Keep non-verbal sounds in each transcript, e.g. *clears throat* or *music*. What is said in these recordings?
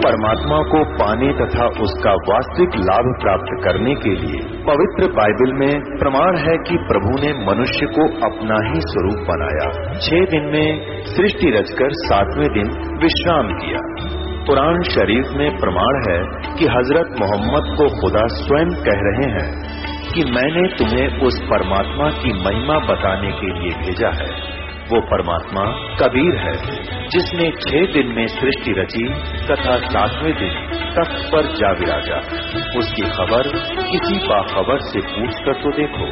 परमात्मा को पाने तथा उसका वास्तविक लाभ प्राप्त करने के लिए पवित्र बाइबल में प्रमाण है कि प्रभु ने मनुष्य को अपना ही स्वरूप बनाया। छह दिन में सृष्टि रचकर सातवें दिन विश्राम किया। कुरान शरीफ में प्रमाण है कि हज़रत मोहम्मद को खुदा स्वयं कह रहे हैं कि मैंने तुम्हें उस परमात्मा की महिमा बताने के लिए भेजा है। वो परमात्मा कबीर है, जिसने छह दिन में सृष्टि रची तथा सातवें दिन तख्त पर जा विराजा। उसकी खबर किसी बाखबर से पूछ कर तो देखो।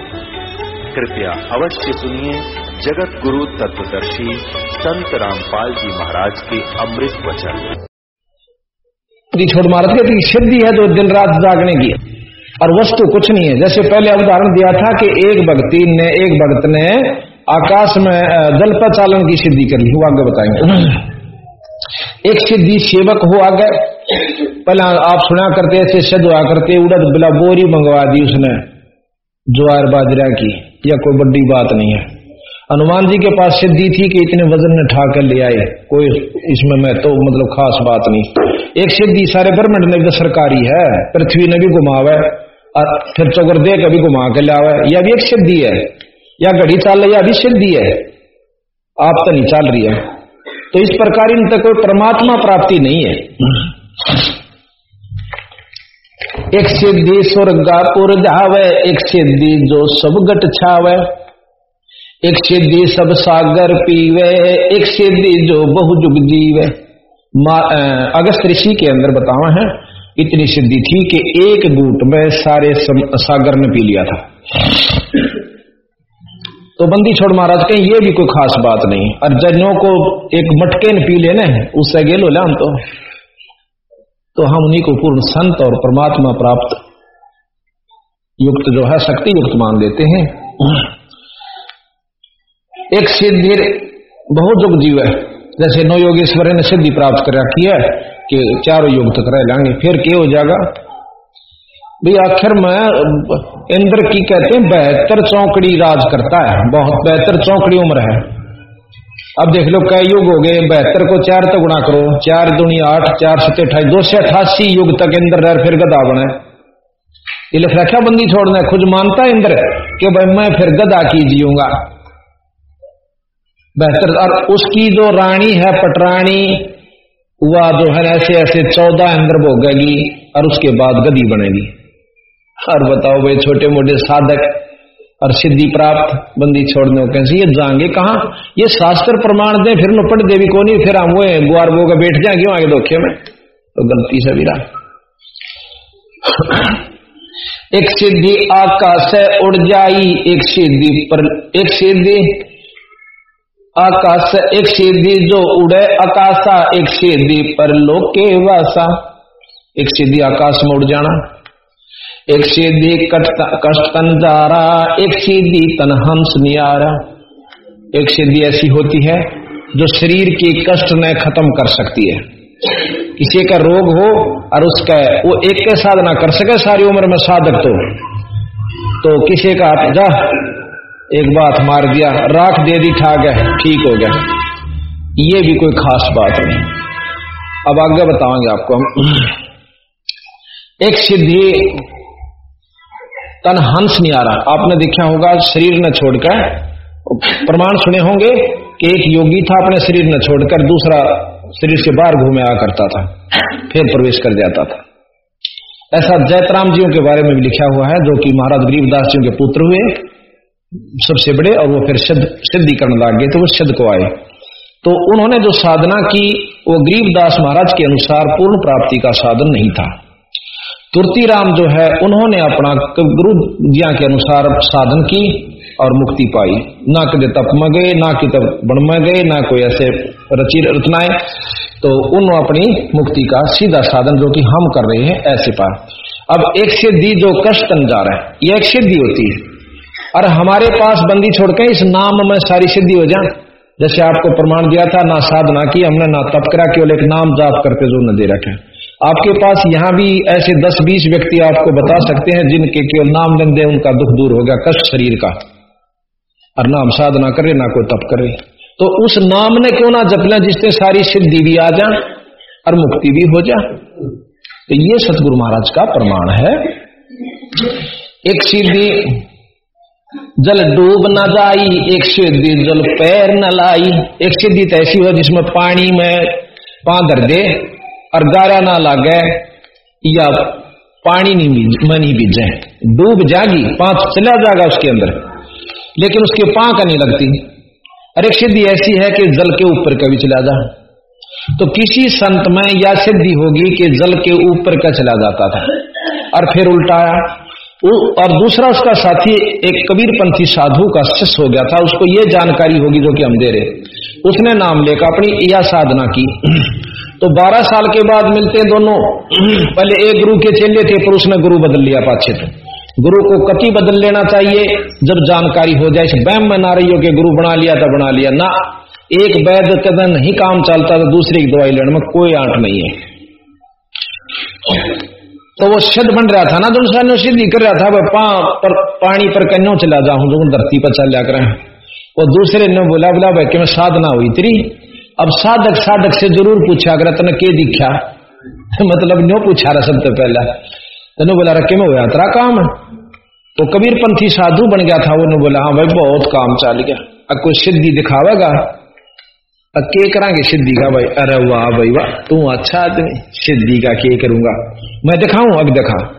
कृपया अवश्य सुनिए जगत गुरु तत्वदर्शी संत रामपाल जी महाराज के अमृत वचन। छोड़ मारत के सिद्धि है जो दिन रात जागने की और वस्तु कुछ नहीं है। जैसे पहले उदाहरण दिया था कि एक भक्ति ने, एक भक्त ने आकाश में जल प्रचालन की सिद्धि कर ली वो आगे बताएँगे। एक सिद्धि सेवक हो आगे। पहले आप सुना करते, ऐसे सद हुआ करते, उड़द बिला बोरी मंगवा दी उसने, ज्वार बाजरा की या कोई बड़ी बात नहीं है। हनुमान जी के पास सिद्धि थी कि इतने वज़न ने ठा कर ले आए, कोई इसमें मैं तो मतलब खास बात नहीं। एक सिद्धि सारे ब्रह्मंड में भी सरकारी है, पृथ्वी ने भी घुमावे, और फिर चौकर दे कभी घुमा के लावे, यह भी एक सिद्धि है। या घड़ी चाल रही है, अभी सिद्धि है आप तो नहीं चाल रही है। तो इस प्रकार इन तक कोई परमात्मा प्राप्ति नहीं है। एक सिद्धि स्वर्गापुर जावे, एक सिद्धि जो सब गट छावे। एक सिद्धि सब सागर पीवे, एक सिद्धि जो बहुजुग जीवे। अगस्त ऋषि के अंदर बतावा है, इतनी सिद्धि थी कि एक बूट में सारे सागर ने पी लिया था। तो बंदी छोड़ महाराज, कहें ये भी कोई खास बात नहीं। और जजों को एक मटके ने पी लेने, उससे गेल हो हम तो। तो हम उन्हीं को पूर्ण संत और परमात्मा प्राप्त युक्त जो है, शक्ति युक्त मान लेते हैं। एक सिद्धि बहुत युग जीव है। जैसे नौ योगेश्वर ने सिद्धि प्राप्त कर रखी है, कि चारों युग तक रह लेंगे, फिर क्या हो जाएगा भाई आखिर में, इंद्र की कहते हैं, बेहतर चौकड़ी राज करता है। बहुत बेहतर चौकड़ी उम्र है। अब देख लो, कई युग हो गए, बेहतर को चार तक गुणा करो। चार दुनिया आठ, चार सत्य अठाई दो सौ अठासी युग तक इंद्र रह फिर गदा बने। ये लिख रखा बंदी छोड़ना खुद मानता है इंद्र कि भाई मैं फिर गदा की जीऊँगा। बेहतर, और उसकी जो रानी है, पटरानी, वह जो है ऐसे ऐसे चौदह इंद्र भोगेगी, और उसके बाद गदी बनेगी। और बताओ भाई, छोटे मोटे साधक और सिद्धि प्राप्त, बंदी छोड़ने कैसे? ये जाएँगे कहा? ये शास्त्र प्रमाण दे, फिर पट देवी को नहीं, फिर हम वो गुआर बो का बैठ जाए, क्यों आगे धोखे में? तो गलती से भी एक सिद्धि आकाश उड़ जाई, एक सिद्धि पर, एक सिद्धि आकाश एक सीधी जो उड़े आकाशा, एक सीधी पर लोके वासा। एक सीधी आकाश में उड़ जाना। एक सीधी कष्ट तन एक सीधी तनहंस नियारा। एक सीधी ऐसी होती है जो शरीर के कष्ट न खत्म कर सकती है। किसी का रोग हो और उसका वो एक के साधना कर सके, सारी उम्र में साधक तो। तो किसी का जा, एक बात मार दिया, राख दे दी, ठा गया, ठीक हो गया। ये भी कोई खास बात नहीं। अब आगे बताएँगे आपको हम। एक सिद्धि तन हंस नहीं आ रहा। आपने देखा होगा, शरीर न छोड़कर। प्रमाण सुने होंगे कि एक योगी था, अपने शरीर न छोड़कर दूसरा शरीर से बाहर घूमे आ करता था, फिर प्रवेश कर जाता था। ऐसा जयतराम जियों के बारे में भी लिखा हुआ है, जो कि महाराज गरीबदास जी के पुत्र हुए, सबसे बड़े, और वो फिर सिद्ध सिद्धि करने लग गए तो वो सिद्ध को आए। तो उन्होंने जो साधना की, वो गरीबदास महाराज के अनुसार पूर्ण प्राप्ति का साधन नहीं था। तुर्तीराम जो है, उन्होंने अपना गुरु जिया के अनुसार साधन की और मुक्ति पाई। ना कदे तप में गए ना कि तब बण गए ना कोई ऐसे रची रचनाएँ तो उन अपनी मुक्ति का सीधा साधन जो कि हम कर रहे हैं, ऐसे पा अब एक सिद्धि जो कष्ट जा रहा है यह एक सिद्धि होती है। और हमारे पास बंदी छोड़ के इस नाम में सारी सिद्धि हो जाए। जैसे आपको प्रमाण दिया था, ना साधना की हमने, ना तप करा, केवल एक नाम जाप करके जो न दे रखे आपके पास यहाँ भी ऐसे दस बीस व्यक्ति आपको बता सकते हैं जिनके केवल नाम लेन दे उनका दुख दूर हो गया कष्ट शरीर का। और नाम साधना करे, ना कोई तप करे। तो उस नाम ने क्यों ना जप लें जिससे सारी सिद्धि भी आ जाए और मुक्ति भी हो जा तो ये सतगुरु महाराज का प्रमाण है। एक सीधी जल डूब न जाई, एक सीधी जल पैर न लाई। एक सीधी तो ऐसी हो जिसमें पानी में पा धर दे और गारा ना लागे या पानी नहीं में नहीं बीजे डूब जागी, पाँच चला जाएगा उसके अंदर। लेकिन उसके पा का नहीं लगती। एक सिद्धि ऐसी है कि जल के ऊपर कभी चला जा। तो किसी संत में यह सिद्धि होगी कि जल के ऊपर का चला जाता था। और फिर उल्टाया। और दूसरा उसका साथी, एक कबीरपंथी साधु का शिष्य हो गया था। उसको ये जानकारी होगी जो कि हम दे रहे। उसने नाम लेकर अपनी यह साधना की। तो 12 साल के बाद मिलते दोनों। पहले एक गुरु के चेले थे पर उसने गुरु बदल लिया पाछे तो गुरु को कति बदल लेना चाहिए जब जानकारी हो जाए इस बैम में नारियों के गुरु बना लिया तो बना लिया। ना एक वैद कदम नहीं काम चलता तो दूसरी की दवाई लेने में कोई आंट नहीं है। तो वो सिद्ध बन रहा था ना जो उसने सिद्धि कर रहा था वह पा, पर पानी पर कन्यो चला जाऊँ जो धरती पर चल जाकर वो दूसरे ने बोला बोला भाई कि मैं साधना हुई तेरी। अब साधक साधक से ज़रूर पूछा, अगर तने के दिखा मतलब न्यो पूछा रहा सबसे पहला। तेने बोला रखे में हुआ? तेरा काम है? तो कबीर पंथी साधु बन गया था, वो बोला हाँ भाई, बहुत काम चल गया। अब कोई सिद्धि दिखावेगा? अब के करांगे सिद्धि का भाई? अरे, वाह भाई, वाह, तू अच्छा आदमी, सिद्धि का के करूँगा? मैं दिखाऊँ? अब दिखा।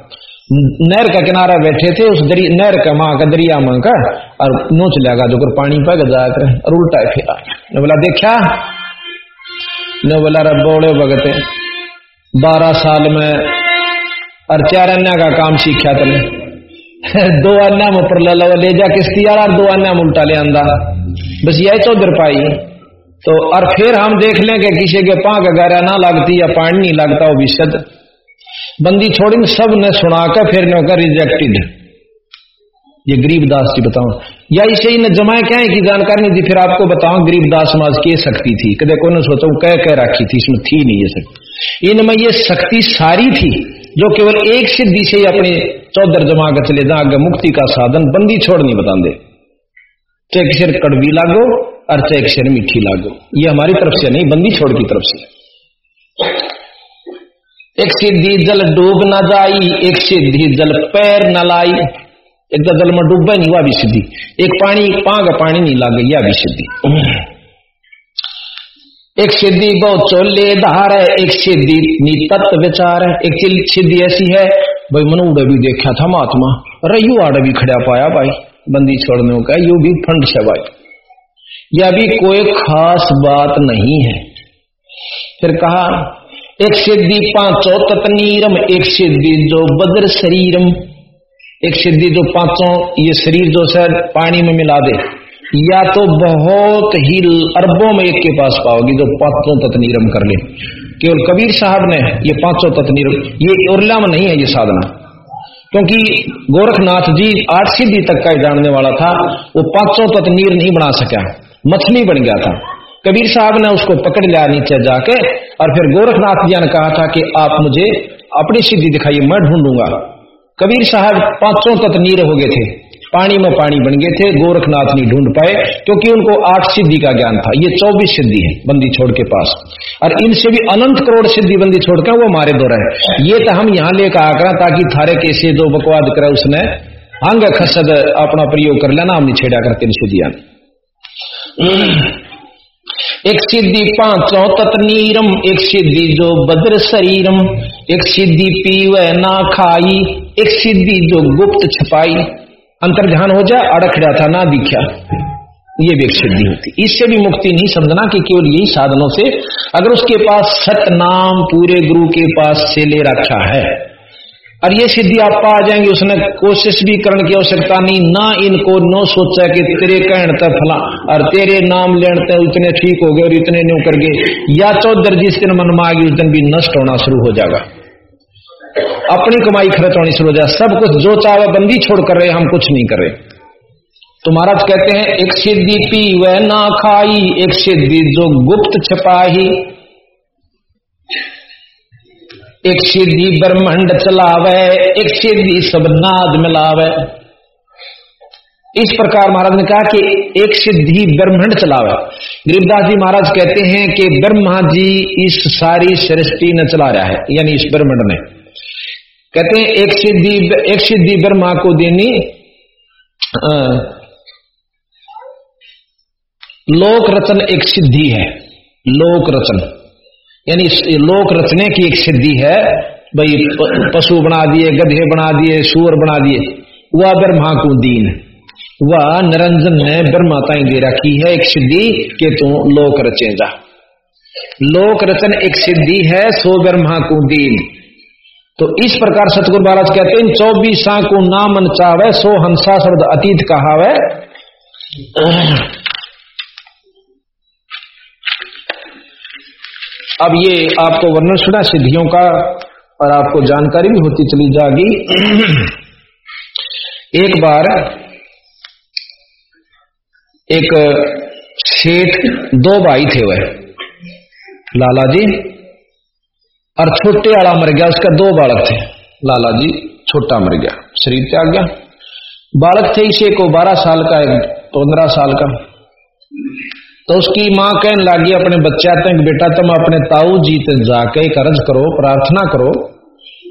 नहर का किनारा बैठे थे, उस दरी नहर का माँ का दरिया माँ का, और नोच लगा जो पानी पग जाकर, और उल्टा फिरा बोला, देखा ने बोला रे बोले भगते। बारह साल में और चार अन्य का काम सीखा तले *laughs* दो अन्य में ऊपर ले जा किस्ती यार दो अन्य में उल्टा ले आंदा। बस यही चौधर पाई तो और फिर हम देख लें कि किसी के पांक गहरा ना लगती या पानी नहीं लगता, वो विशद बंदी छोड़ी सबने सुनाकर फिर ने रिजेक्टेड ये गरीबदास जी बताऊँ। या इसे इन जमाए क्या है कि जानकारी नहीं थी फिर आपको बताऊँ गरीबदास माज के शक्ति थी। कदे को सोचा कह कह रखी थी, इसमें थी नहीं ये शक्ति इनमें ये शक्ति सारी थी, जो केवल एक सिद्धि से ही अपने चौधर जमा कर चले जा आगे मुक्ति का साधन, बंदी छोड़ नहीं बता दे एक सिर कड़वी लागो अर्थ एक शेर मीठी लागो। ये हमारी तरफ़ से नहीं, बंदी छोड़ की तरफ़ से। एक सिद्धि जल डूब न जाई, एक सिद्धि जल पैर न लाई। एक जल में डूबे नहीं हुआ भी सिद्धि एक पानी, एक पाग पानी नहीं लागे, यह भी सिद्धि एक सिद्धि बहुत चोले धार है, एक सिद्धि तत्व विचार है, एक सिद्धि ऐसी है। भाई मनोड़ भी देखा था महात्मा। रयू आड़ भी खड़ा पाया भाई, बंदी छोड़ने का यू भी फंड से भाई। यह भी कोई खास बात नहीं है। फिर कहा, एक सिद्धि पाँचों तत्नीरम एक सिद्धि जो बद्र शरीरम। एक सिद्धि जो पाँचों ये शरीर जो सर पानी में मिला दे। या तो बहुत ही अरबों में एक के पास पाओगी जो पाँचों तत्नीरम कर ले। केवल कबीर साहब ने ये पाँचों तत्नीरम ये उर्ला में नहीं है ये साधना। क्योंकि गोरखनाथ जी आठ सिद्धि तक का जानने वाला था, वो पाँचों तत्नीर नहीं बना सका। मछली बन गया था। कबीर साहब ने उसको पकड़ लिया नीचे जाके, और फिर गोरखनाथ जी ने कहा था कि आप मुझे अपनी सिद्धि दिखाइए, मैं ढूंढूँगा। कबीर साहब पाँचों तत्व नीर हो गए थे। पानी में पानी बन गए थे, गोरखनाथ नहीं ढूंढ पाए, क्योंकि उनको आठ सिद्धि का ज्ञान था। ये चौबीस सिद्धि है बंदी छोड़ के पास। और इनसे भी अनंत करोड़ सिद्धि बंदी छोड़कर वो हमारे दो रहे ये तो हम यहाँ लेकर आकर ताकि थारे कैसे जो बकवाद करे उसने। अंग खसद अपना प्रयोग कर लेना, हमने छेड़ा कर तेरी सिद्धियाँ एक सिद्धि पाँचों तत्नीरम एक सिद्धि जो बद्र शरीरम, एक सिद्धि पीव ना खाई। एक सिद्धि जो गुप्त छपाई अंतर ध्यान हो जाए अड़ख जाता ना दिखा। ये भी एक सिद्धि होती। इससे भी मुक्ति नहीं, समझना कि केवल यही साधनों से अगर उसके पास सत नाम पूरे गुरु के पास से ले रखा है, और ये सिद्धि आप पा जाएँगे, उसने कोशिश भी करने की आवश्यकता नहीं, ना इनको, नो सोचा कि तेरे कहण तक फला, और तेरे नाम लेने तक ठीक हो गए और इतने न्यू कर गए। या चौधर जिस दिन मन मांगी, उस दिन भी नष्ट होना शुरू हो जाएगा। अपनी कमाई खर्च होनी शुरू हो जाए सब कुछ जो चाहे बंदी छोड़ कर रहे, हम कुछ नहीं कर रहे। तो महाराज कहते हैं, एक सिद्धि पी वह ना खाई, एक सिद्धि जो गुप्त छपाही। एक सिद्धि ब्रह्मंड चलावे, एक सिद्धि सब नाद मिलावे। इस प्रकार महाराज ने कहा कि एक सिद्धि ब्रह्मंड चलावे। गरीबदास जी महाराज कहते हैं कि ब्रह्मा जी इस सारी सृष्टि न चला रहा है, यानी इस ब्रह्मंड में। कहते हैं, एक सिद्धि एक सिद्धि ब्रह्मा को देनी लोक रचन एक सिद्धि है, लोक रचन। यानी लोक रचने की एक सिद्धि है, भाई, पशु बना दिए, गधे बना दिए सूर बना दिए, वह ब्रह्मा को दीन। वह निरंजन ने ब्रह्माताएँ दे रखी है एक सिद्धि के तू लोक रचेगा। लोक रचन एक सिद्धि है, सो ब्रह्मा को दीन। तो इस प्रकार सतगुरु महाराज कहते हैं, चौबीसा को नामन चावे, सो हंसा शब्द अतीत कहावे। अब ये आपको वर्णन सुना, सिद्धियों का, और आपको जानकारी भी होती चली जाएगी। एक बार, एक सेठ, दो भाई थे वह। लाला जी और छोटे वाला मर गया, उसका दो बालक थे। लाला जी, छोटा मर गया। शरीर त्याग गया। बालक थे इसे को बारह साल का, एक पंद्रह साल का। तो उसकी माँ कहने लगी, अपने बच्चा तक बेटा, तुम अपने ताऊ जी तक जाके कर्ज करो, प्रार्थना करो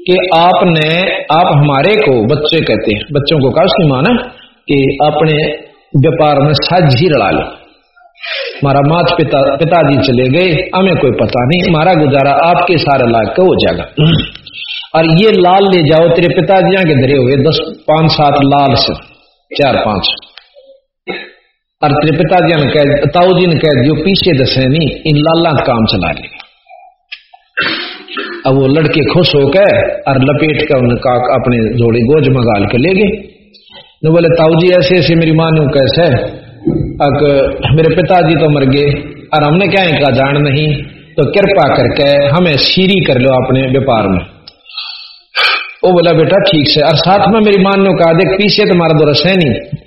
कि आपने, आप हमारे को बच्चे कहते हैं, बच्चों को कहा उसकी माँ ने, कि अपने व्यापार में साझी रड़ा लो। हमारा माता पिता, पिताजी चले गए। हमें कोई पता नहीं, हमारा गुजारा आपके सारे लाग का हो जाएगा। और ये लाल ले जाओ, तेरे पिताजिया के धरे हुए, दस, पाँच, सात लाल से, चार, पाँच। और तेरे पिताजी ने कह, ताऊ जी ने कह दियो, पीछे दसे नहीं, इन लाला काम चला ले अब वो लड़के खुश होकर और लपेट कर उनका अपने जोड़े गोज मगाल के ले गए। बोले, ताऊ जी ऐसे ऐसे मेरी माँ ने कैसे अक मेरे पिताजी तो मर गए, और हमने क्या कहा, जान नहीं तो कृपा करके हमें सीरी कर लो अपने व्यापार में। वो बोला, बेटा, ठीक से, और साथ में मेरी माँ ने कहा, देख, पीछे तुम्हारा दो रस है नहीं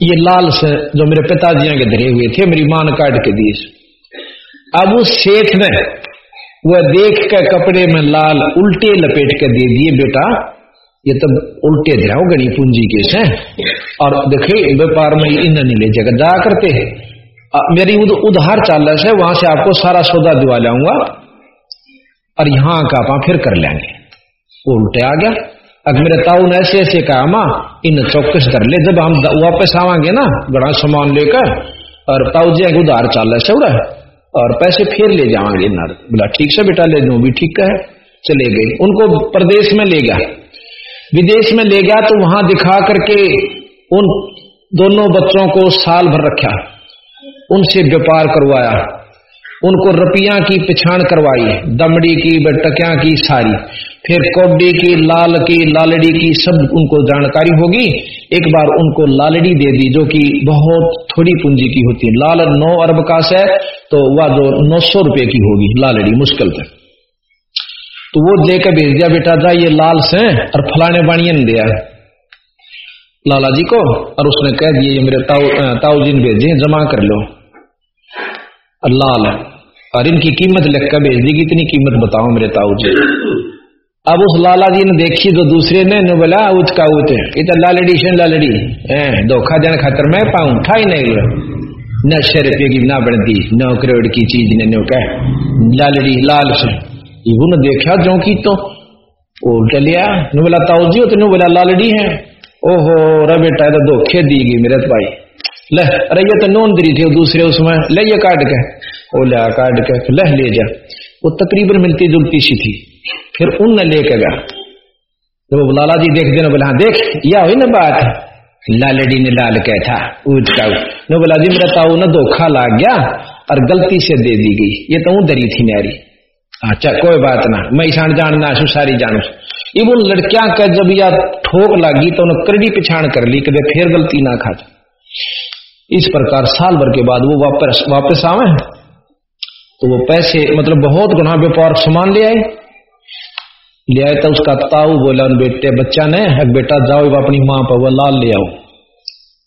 ये लाल से जो मेरे पिताजी के धरे हुए थे, मेरी माँ ने काट के दिए अब उस सेठ ने, वह देख के कपड़े में लाल उल्टे लपेट के दे दिए, बेटा, ये तब उल्टे ध्याव गणी पूंजी के से। और देखे व्यापार में इन नहीं ले जाकर जा करते मेरी उद, उधार चाल है वहाँ से आपको सारा सौदा दिवा लाऊँगा। और यहाँ का आप फिर कर लेंगे। वो उल्टे आ गया। अगर मेरे ताऊ ने ऐसे ऐसे कहा माँ इन चौकस कर ले जब हम वापस आवांगे ना बड़ा सामान लेकर और ताऊ जी उधार चाल है और पैसे फिर ले जावांगे बोला ठीक से बेटा ले जाऊँ भी ठीक है चले गए। उनको प्रदेश में ले गया। विदेश में ले गया तो वहाँ दिखा करके उन दोनों बच्चों को साल भर रखा, उनसे व्यापार करवाया, उनको रपिया की पिछाण करवाई, दमड़ी की बटकिया की सारी, फिर कौडी की, लाल की, लालड़ी की सब उनको जानकारी होगी। एक बार उनको लालड़ी दे दी, जो कि बहुत थोड़ी पूंजी की होती है। लाल नौ अरब का है तो वह जो नौ सौ रुपए की होगी, लालड़ी मुश्किल से। तो वो देकर भेज दिया, बेटा जा, ये लाल से और फलाने बाणिया ने दिया लाला जी को, और उसने कह दिए ये मेरे ताऊ जी ने भेजे, जमा कर लो। लाल और इनकी कीमत लिख कर भेज दी इतनी कीमत बताओ मेरे ताऊ जी अब उस लाला जी ने देखी तो दूसरे ने बोला उत का उत इधर तो लालड़ी से लालड़ी। है, धोखा देने खातर मैं पाऊँ था ही नहीं न छह रुपये की ना बनती, नौ करोड़ की चीज़ ने, नो कह, लालड़ी, लाल से इबू ने देखा जो की तो। उल्टा लिया बोला ताऊ जी तेन बोला, लालड़ी है। ओहो रे बेटा तो धोखे दी गई मेरे भाई। ले, अरे ये तो नोन दरी थी दूसरे उसमें। ले ये काट के। ओ लिया काट के। ले ले जा। वो तकरीबन मिलती जुलती सी थी। फिर उन ने लेके गया। तो लाला जी देख देना बोला हाँ देख, या हुई ना बात। लालड़ी ने लाल कह था, उठ का नो बोला, जी, मेरा ताऊ ना धोखा लाग गया और गलती से दे दी गई। ये तो दरी थी नारी अच्छा कोई बात ना, मैं ईशान जानना सु सारी जानू। वो लड़कियाँ का जब या ठोक लगी तो उन्हें करड़ी पिछाण कर ली कभी फिर गलती ना खा इस प्रकार साल भर के बाद वो वापस वापस आवे तो वो पैसे मतलब बहुत गुना व्यापार सामान ले आए। ले आए तो उसका ताऊ बोला, उन बेटे, बच्चा ने बेटा जाओ अपनी माँ पर वो लाल ले आओ।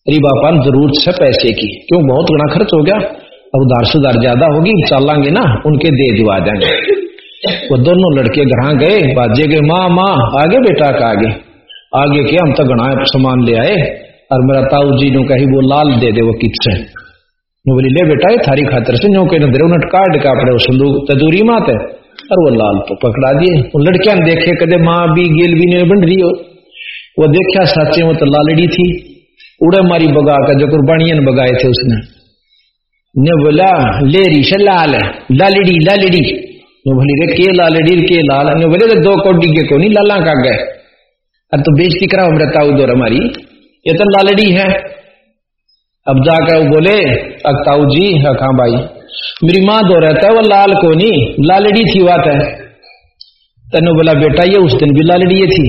अरे बापा ज़रूरत से पैसे की। क्यों, बहुत गुना खर्च हो गया? अब उधार सुधार ज़्यादा होगी, चलांगे ना, उनके दे दिवा देंगे। वो दोनों लड़के घर गए, बाजे गए, माँ माँ, आगे बेटा का आगे। आगे के हम तो गणा सामान ले आए। और मेरा ताऊ जी ने कही, वो लाल दे दे, वो किच्छ बोली, ले बेटा, ये थारी खातर से नो के नट काट के अपने संदूक तदूरी मात है। और वो लाल तो पकड़ा दिए। वो लड़कियाँ देखे, कदे माँ भी, गेल भी नहीं बन रही हो। वो देखा साचे वो तो लालड़ी थी। उड़े मारी बगा का जो कुर्बानियन बगाए थे उसने। ने बोला, ले से लाल लालड़ी लालड़ी। बोली रे के लालड़ी के लाल ने तो दो कोडी के को नहीं लाला का गए? अब तो बेचती करा मृता उधर हमारी ये तो लालड़ी है। अब जाकर वो बोले अक्ताऊ जी हाँ, हाँ भाई। मेरी माँ दो रहता है वो लाल को नहीं लालड़ी थी बात है। तेन बोला बेटा ये उस दिन भी लालड़ी ये थी।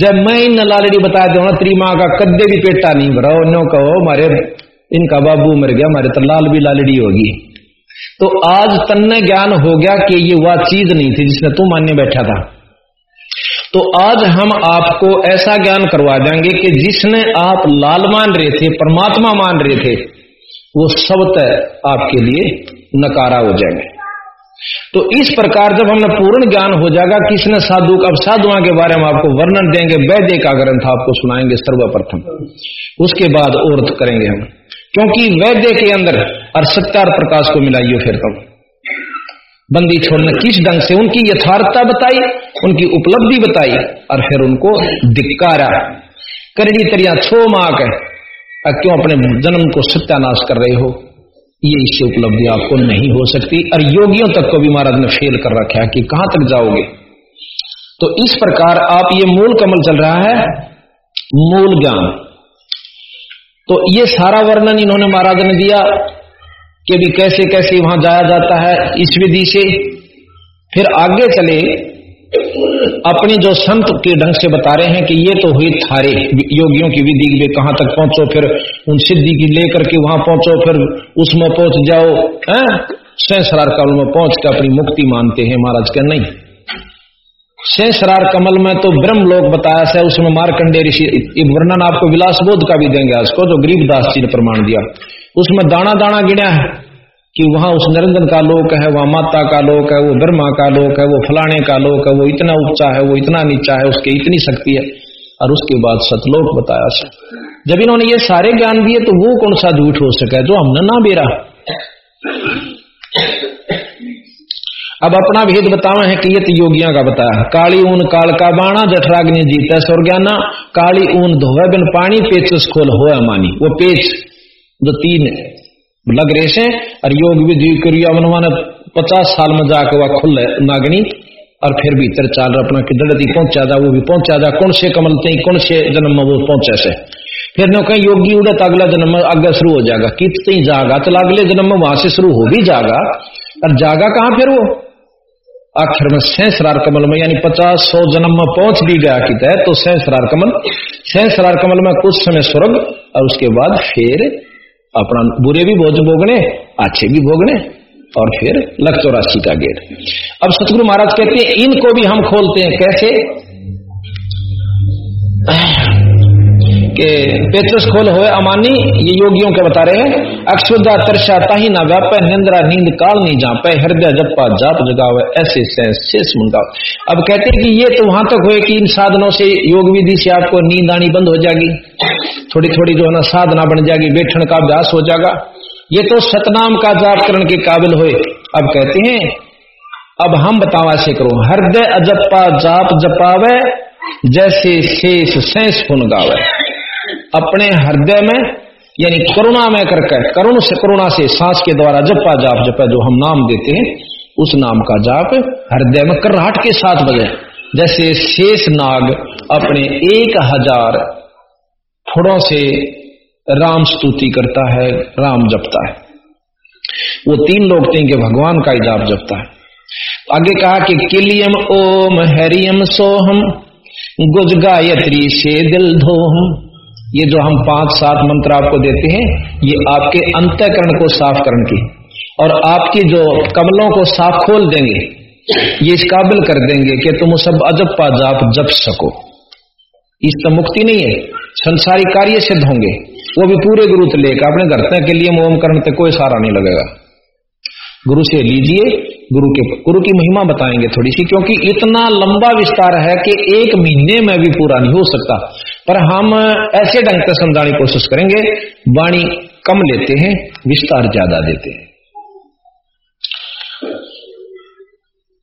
जब मैं इन लालड़ी बता दू तेरी माँ का कद्दे भी पेटा नहीं भरा नो कहो मारे इनका बाबू मर गया हमारे तो लाल भी लालड़ी होगी। तो आज तन्ने ज्ञान हो गया कि ये वह चीज़ नहीं थी जिसने तू मान्य बैठा था। तो आज हम आपको ऐसा ज्ञान करवा देंगे कि जिसने आप लाल मान रहे थे, परमात्मा मान रहे थे, वो सब तय आपके लिए नकारा हो जाएँगे। तो इस प्रकार जब हमने पूर्ण ज्ञान हो जाएगा, किसने साधु, अब साधुआ के बारे में आपको वर्णन देंगे वैद्य का ग्रंथ आपको सुनाएँगे सर्वप्रथम। उसके बाद और करेंगे हम। क्योंकि वैद्य के अंदर और सत्यार प्रकाश को मिलाइयो फिर तुम बंदी छोड़ने किस ढंग से? उनकी यथार्थता बताई, उनकी उपलब्धि बताई, और फिर उनको धिक्कारा। करड़ी तरिया छो माक क्यों अपने जन्म को सत्यानाश कर रहे हो? ये इससे उपलब्धि आपको नहीं हो सकती। और योगियों तक को भी महाराज ने फेल कर रखा है कि कहाँ तक जाओगे? तो इस प्रकार आप ये मूल कमल चल रहा है, मूल ज्ञान। तो ये सारा वर्णन इन्होंने महाराज ने दिया कि भी कैसे कैसे वहाँ जाया जाता है इस विधि से। फिर आगे चले, अपने जो संत के ढंग से बता रहे हैं कि ये तो हुई थारे, योगियों की विधि वे कहाँ तक पहुंचो, फिर उन सिद्धि की लेकर के वहाँ पहुंचो, फिर उसमें पहुँच जाओ, है? सहसरार काल में पहुँच के अपनी मुक्ति मानते हैं महाराज के नहीं। शेषरार कमल में तो ब्रह्म लोक बताया है उसमें मारकंडे ऋषि वर्णन आपको विलास बोध का भी देंगे आज को जो गरीबदास जी ने प्रमाण दिया। उसमें दाना दाना गिना है कि वहाँ उस निरंजन का लोक है, वहाँ माता का लोक है, वो ब्रह्मा का लोक है, वो फलाने का लोक है, वो इतना ऊँचा है, वो इतना नीचा है, उसकी इतनी शक्ति है। और उसके बाद सतलोक बताया से। जब इन्होंने ये सारे ज्ञान दिए तो वो कौन सा झूठ हो सके, जो हमने ना बेरा। अब अपना भेद बतावे है कि ये तो योगिया का बताया काली ऊन काल का बाणा, जठराग्नि जीता स्वर्गाना काली ऊन धोवे बिन पानी पेच खोल हो मानी वो पेच, जो तीन लग रहे से, और योग विधि क्रिया मनवान पचास साल में जाकर वह खुल नागनी, और फिर भीतर चाल अपना किधर पहुँचा जा, वो भी पहुँचा जा, कौन से कमल ते, कौन से जन्म में वो पहुँचे से। फिर न कहीं, योगी उड़त अगला जन्म आगे शुरू हो जाएगा। कित जागा तो अगले जन्म में वहाँ से शुरू हो भी जाएगा और जागा कहाँ फिर वो? आखिर में सहसरार कमल में, यानी पचास सौ जन्म में पहुँच भी गया कि तय तो सहसरार कमल सहसरार कमल में कुछ समय स्वर्ग, और उसके बाद फिर अपना बुरे भी भोज भोगने, अच्छे भी भोगने, और फिर लख चौरासी का गेट। अब सतगुरु महाराज कहते हैं, इनको भी हम खोलते हैं। कैसे? के पेचस खोल हो अमानी, ये योगियों के बता रहे हैं अक्षुदा तरशा ताही ना व्याप, निंद्रा नींद काल नहीं जा पे हृदय जप्पा जाप जगावे, ऐसे शेष मुंगाव अब कहते हैं कि ये तो वहाँ तक हुए कि इन साधनों से योग विधि से आपको नींद आनी बंद हो जाएगी। थोड़ी थोड़ी जो है ना साधना बन जाएगी बैठने का अभ्यास हो जाएगा। ये तो सतनाम का जाप करने के काबिल हुए। अब कहते हैं, अब हम बतावा से करो, हृदय अजप्पा जाप जपावे, जैसे शेष शेष फुन गावे अपने हृदय में, यानी करुणा में करके, करुण से, करुणा से सांस के द्वारा जपा जाप, जपा जो हम नाम देते हैं, उस नाम का जाप हृदय में करहाट के साथ बजे जैसे शेष नाग अपने एक हज़ार फुड़ों से राम स्तुति करता है, राम जपता है। वो तीन लोग थे कि भगवान का ही जाप जपता है। आगे कहा कि किलियम ओम, हरियम सोहम गुज गायत्री से दिल धोहम। ये जो हम पाँच सात मंत्र आपको देते हैं, ये आपके अंतकरण को साफ़ करने की और आपकी जो कमलों को साफ़ खोल देंगे, ये इस काबिल कर देंगे कि तुम सब अजब पा जाप जप सको। इस तो मुक्ति नहीं है, संसारी कार्य सिद्ध होंगे। वो भी पूरे गुरु लेकर अपने घर के लिए मोम करने कोई सहारा नहीं लगेगा। गुरु से लीजिए, गुरु के, गुरु की महिमा बताएँगे थोड़ी सी क्योंकि इतना लंबा विस्तार है कि एक महीने में भी पूरा नहीं हो सकता। पर हम ऐसे ढंग से समझाने की कोशिश करेंगे, वाणी कम लेते हैं, विस्तार ज़्यादा देते हैं।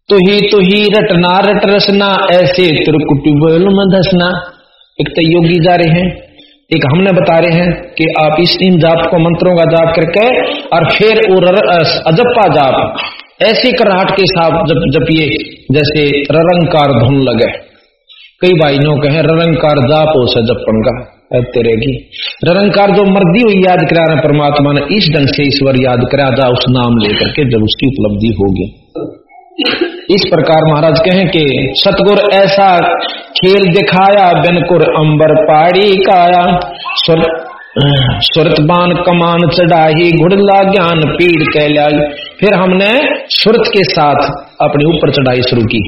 तो ही तो ही रटना रट रसना ऐसे त्रिकुटी में धसना। एक तो योगी जा रहे हैं। एक हमने बता रहे हैं कि आप इस इन जाप को मंत्रों का जाप करके और फिर अजप्पा जाप, ऐसी कराहट के साथ जब जपिए, जैसे ररंकार धुन लगे। कई भाइयों कहे, ररंकार जाप हो स जपन का तेरे की। ररंकार जो मर्दी हुई याद करा रहे परमात्मा ने, इस ढंग से ईश्वर याद करा, जा उस नाम लेकर के जब उसकी उपलब्धि होगी। इस प्रकार महाराज कहें कि, सतगुर ऐसा खेल दिखाया, बिनकुर अंबर पाड़ी काया। सुरत बान कमान चढ़ाई घुड़ला ज्ञान पीड़ कैलाई फिर हमने सुरत के साथ अपने ऊपर चढ़ाई शुरू की,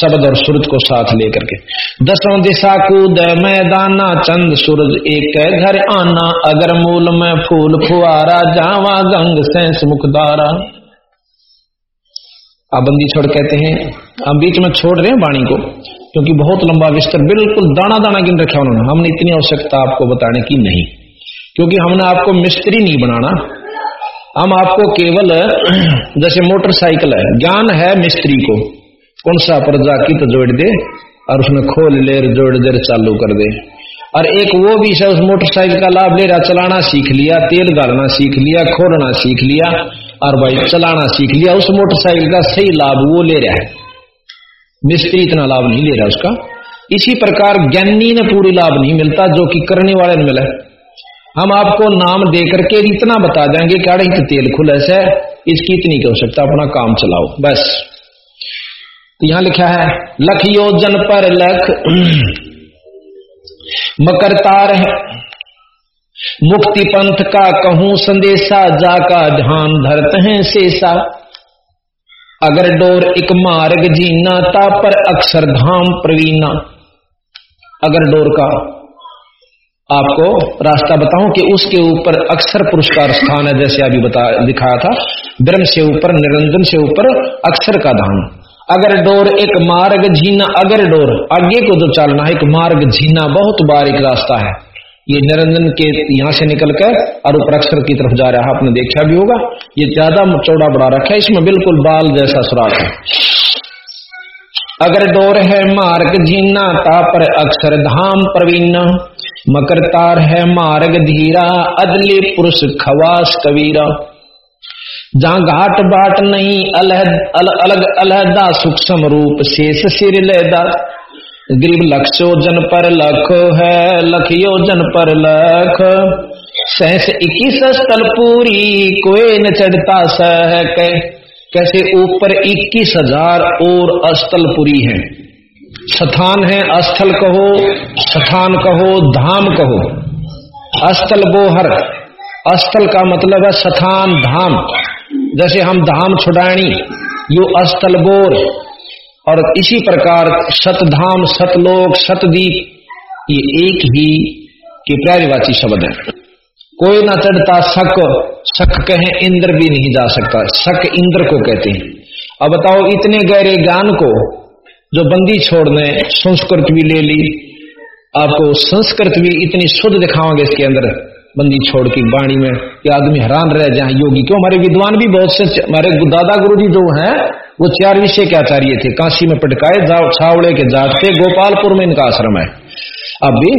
शब्द और सुरत को साथ लेकर के। दसों दिशा कूद मैदाना, चंद सूरज एक घर आना। अगर मूल में फूल फुआरा, जावा गंग सेंस मुखदारा पाबंदी छोड़ कहते हैं। हम बीच में छोड़ रहे हैं वाणी को, क्योंकि बहुत लंबा विस्तर बिल्कुल दाना दाना गिन रखा उन्होंने। हमने इतनी आवश्यकता आपको बताने की नहीं, क्योंकि हमने आपको मिस्त्री नहीं बनाना। हम आपको केवल, *clears throat* जैसे मोटरसाइकिल है, ज्ञान है मिस्त्री को। कौन सा प्रजा की तो जोड़ दे, और उसमें खोल ले जोड़ दे चालू कर दे। और एक वो भी उस मोटरसाइकिल का लाभ ले रहा, चलाना सीख लिया, तेल डालना सीख लिया खोलना सीख लिया। और भाई चलाना सीख लिया उस मोटरसाइकिल का, सही लाभ वो ले रहा है। मिस्त्री इतना लाभ नहीं ले रहा उसका। इसी प्रकार ज्ञानी ने पूरी लाभ नहीं मिलता, जो कि करने वाले ने मिला हम आपको नाम दे करके इतना बता देंगे कि अड़े तेल खुले से इसकी इतनी की आवश्यकता, अपना काम चलाओ, बस। तो यहाँ लिखा है लख योजन पर लख *clears throat* मकरतार है मुक्ति पंथ का कहूँ संदेशा, जाका ध्यान धरते हैं शेषा। अगर डोर एक मार्ग जीना, ता पर अक्षर धाम प्रवीणा। अगर डोर का आपको रास्ता बताऊँ कि उसके ऊपर अक्षर पुरस्कार स्थान है, जैसे अभी बता, दिखाया था, ब्रह्म से ऊपर, निरंजन से ऊपर अक्षर का धाम। अगर डोर एक मार्ग झीना अगर डोर आगे को जो चलना है, एक मार्ग झीना बहुत बारीक रास्ता है। ये निरंजन के यहाँ से निकलकर और की तरफ़ जा रहा है। आपने देखा भी होगा, ये ज़्यादा चौड़ा बड़ा रखा है, इसमें बिल्कुल बाल जैसा सुराख है। अगर डोर है मार्ग जीना ता पर अक्षर धाम प्रवीण। मकर तार है मार्ग धीरा, अदली पुरुष खवास कबीरा। जहाँ घाट बाट नहीं अलग अलग अलहदा सूक्ष्म रूप शेष सिर लेदा गरीब लक्षो जन पर लख है, लखियो जन पर लख। सहस इक्कीस स्थल पूरी, कोई न चढ़ता सह कैसे ऊपर इक्कीस हज़ार और स्थलपुरी है। स्थान है स्थल कहो, स्थान कहो, धाम कहो। स्थल बोहर स्थल का मतलब है स्थान, धाम। जैसे हम धाम छुड़ानी, यू स्थल बोर और इसी प्रकार सतधाम, सतलोक, सतदीप, ये एक ही के प्यारिवाची शब्द है। कोई ना चढ़ता शक शक कहे इंद्र भी नहीं जा सकता। शक इंद्र को कहते हैं। अब बताओ, इतने गहरे ज्ञान को जो बंदी छोड़ने संस्कृत भी ले ली, आपको संस्कृत भी इतनी शुद्ध दिखाओगे इसके अंदर, बंदी छोड़ की वाणी में कि आदमी हैरान रह जाए। योगी क्यों? हमारे विद्वान भी बहुत से, हमारे दादा गुरु जी जो हैं वो चार विषय के आचार्य थे, काशी में पटकाए छावड़े के जाट थे गोपालपुर में इनका आश्रम है। अब भी,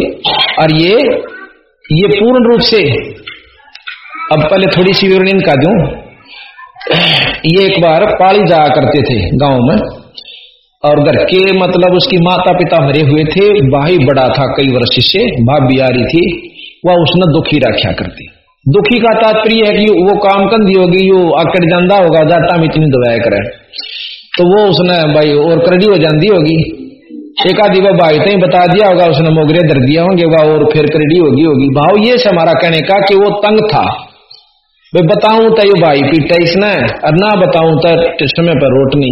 और ये ये पूर्ण रूप से, अब पहले थोड़ी सी विवरण इनका दूँ। ये एक बार पाली जाया करते थे गाँव में, और घर के मतलब उसकी माता पिता मरे हुए थे, भाई बड़ा था कई वर्ष से, भाभी आ रही थी, वह उसने दुखी रखा करती। दुखी का तात्पर्य है कि वो काम कंदी होगी, यो आकड़ जाता होगा जाता में इतनी दवाया करे। तो वो उसने भाई और करडी हो जाती होगी। एक आदि को भाई तो बता दिया होगा, उसने मोगरे दर दिया होंगे और फिर करडी होगी होगी। भाव ये से हमारा कहने का कि वो तंग था। मैं बताऊँ तो ये भाई पीटा इसने, और ना बताऊँ तो समय पर रोटनी।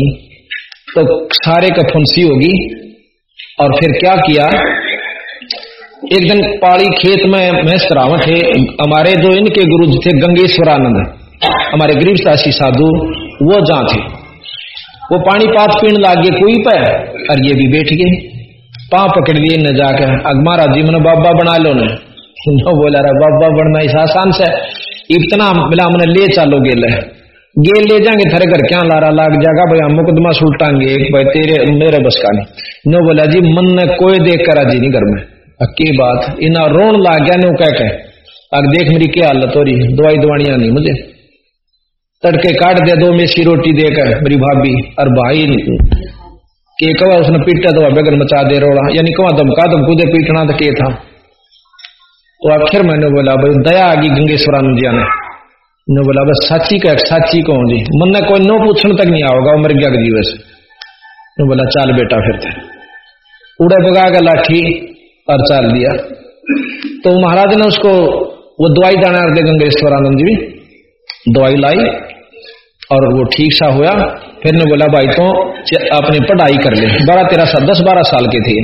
तो सारे का फुंसी होगी, और फिर क्या किया? एक दिन पाड़ी खेत में मैं सरावत थे हमारे जो इनके गुरु थे, गंगेश्वरानंद, हमारे गरीब सासी साधु, वो जहाँ थे। वो पानी पात पीने लाग, कोई पे? और ये भी बैठ गए। पाँव पकड़ लिए न जाकर अगमारा जी, मैंने बाबा बना लो ने। बोला रहा बाबा बनना इस आसान से। इतना मिला मैंने ले चालो गेल गेल ले जाएँगे, थारे घर क्या लारा लाग जाएगा? भाई, हम मुकदमा सुलटाएँगे एक भाई, तेरे, मेरे बस का नहीं। नो बोला, जी, मन ने कोई देख कर राज़ी नहीं घर में। अक्की बात। इना रोन लाग गया नो कह के अग देख मेरी क्या हालत हो रही, दवाई दवाइयाँ नहीं मुझे। तड़के काट दे दो मेसी रोटी देकर, मेरी भाभी, और भाई के कवा उसने पीटा तो बेगन मचा दे रोड़ा यानी कवा धमका दम कूदे पीटना तो के था। तो आखिर मैंने बोला, भाई, दया आ गई गंगेश्वरानंद जी ने ने बोला बस साची का साची कौन जी। मन ने कोई नो पूछने तक नहीं आओगा मर गया जीवस ने बोला, चाल बेटा फिर थे उड़े बगा का लाठी और चाल दिया। तो महाराज ने उसको, वो दवाई दाना दे गंगेश्वरानंद जी, दवाई लाई और वो ठीक सा हुआ फिर ने बोला, भाई तो अपनी पढ़ाई कर ले। बारह, तेरह साल, दस, बारह साल के थे।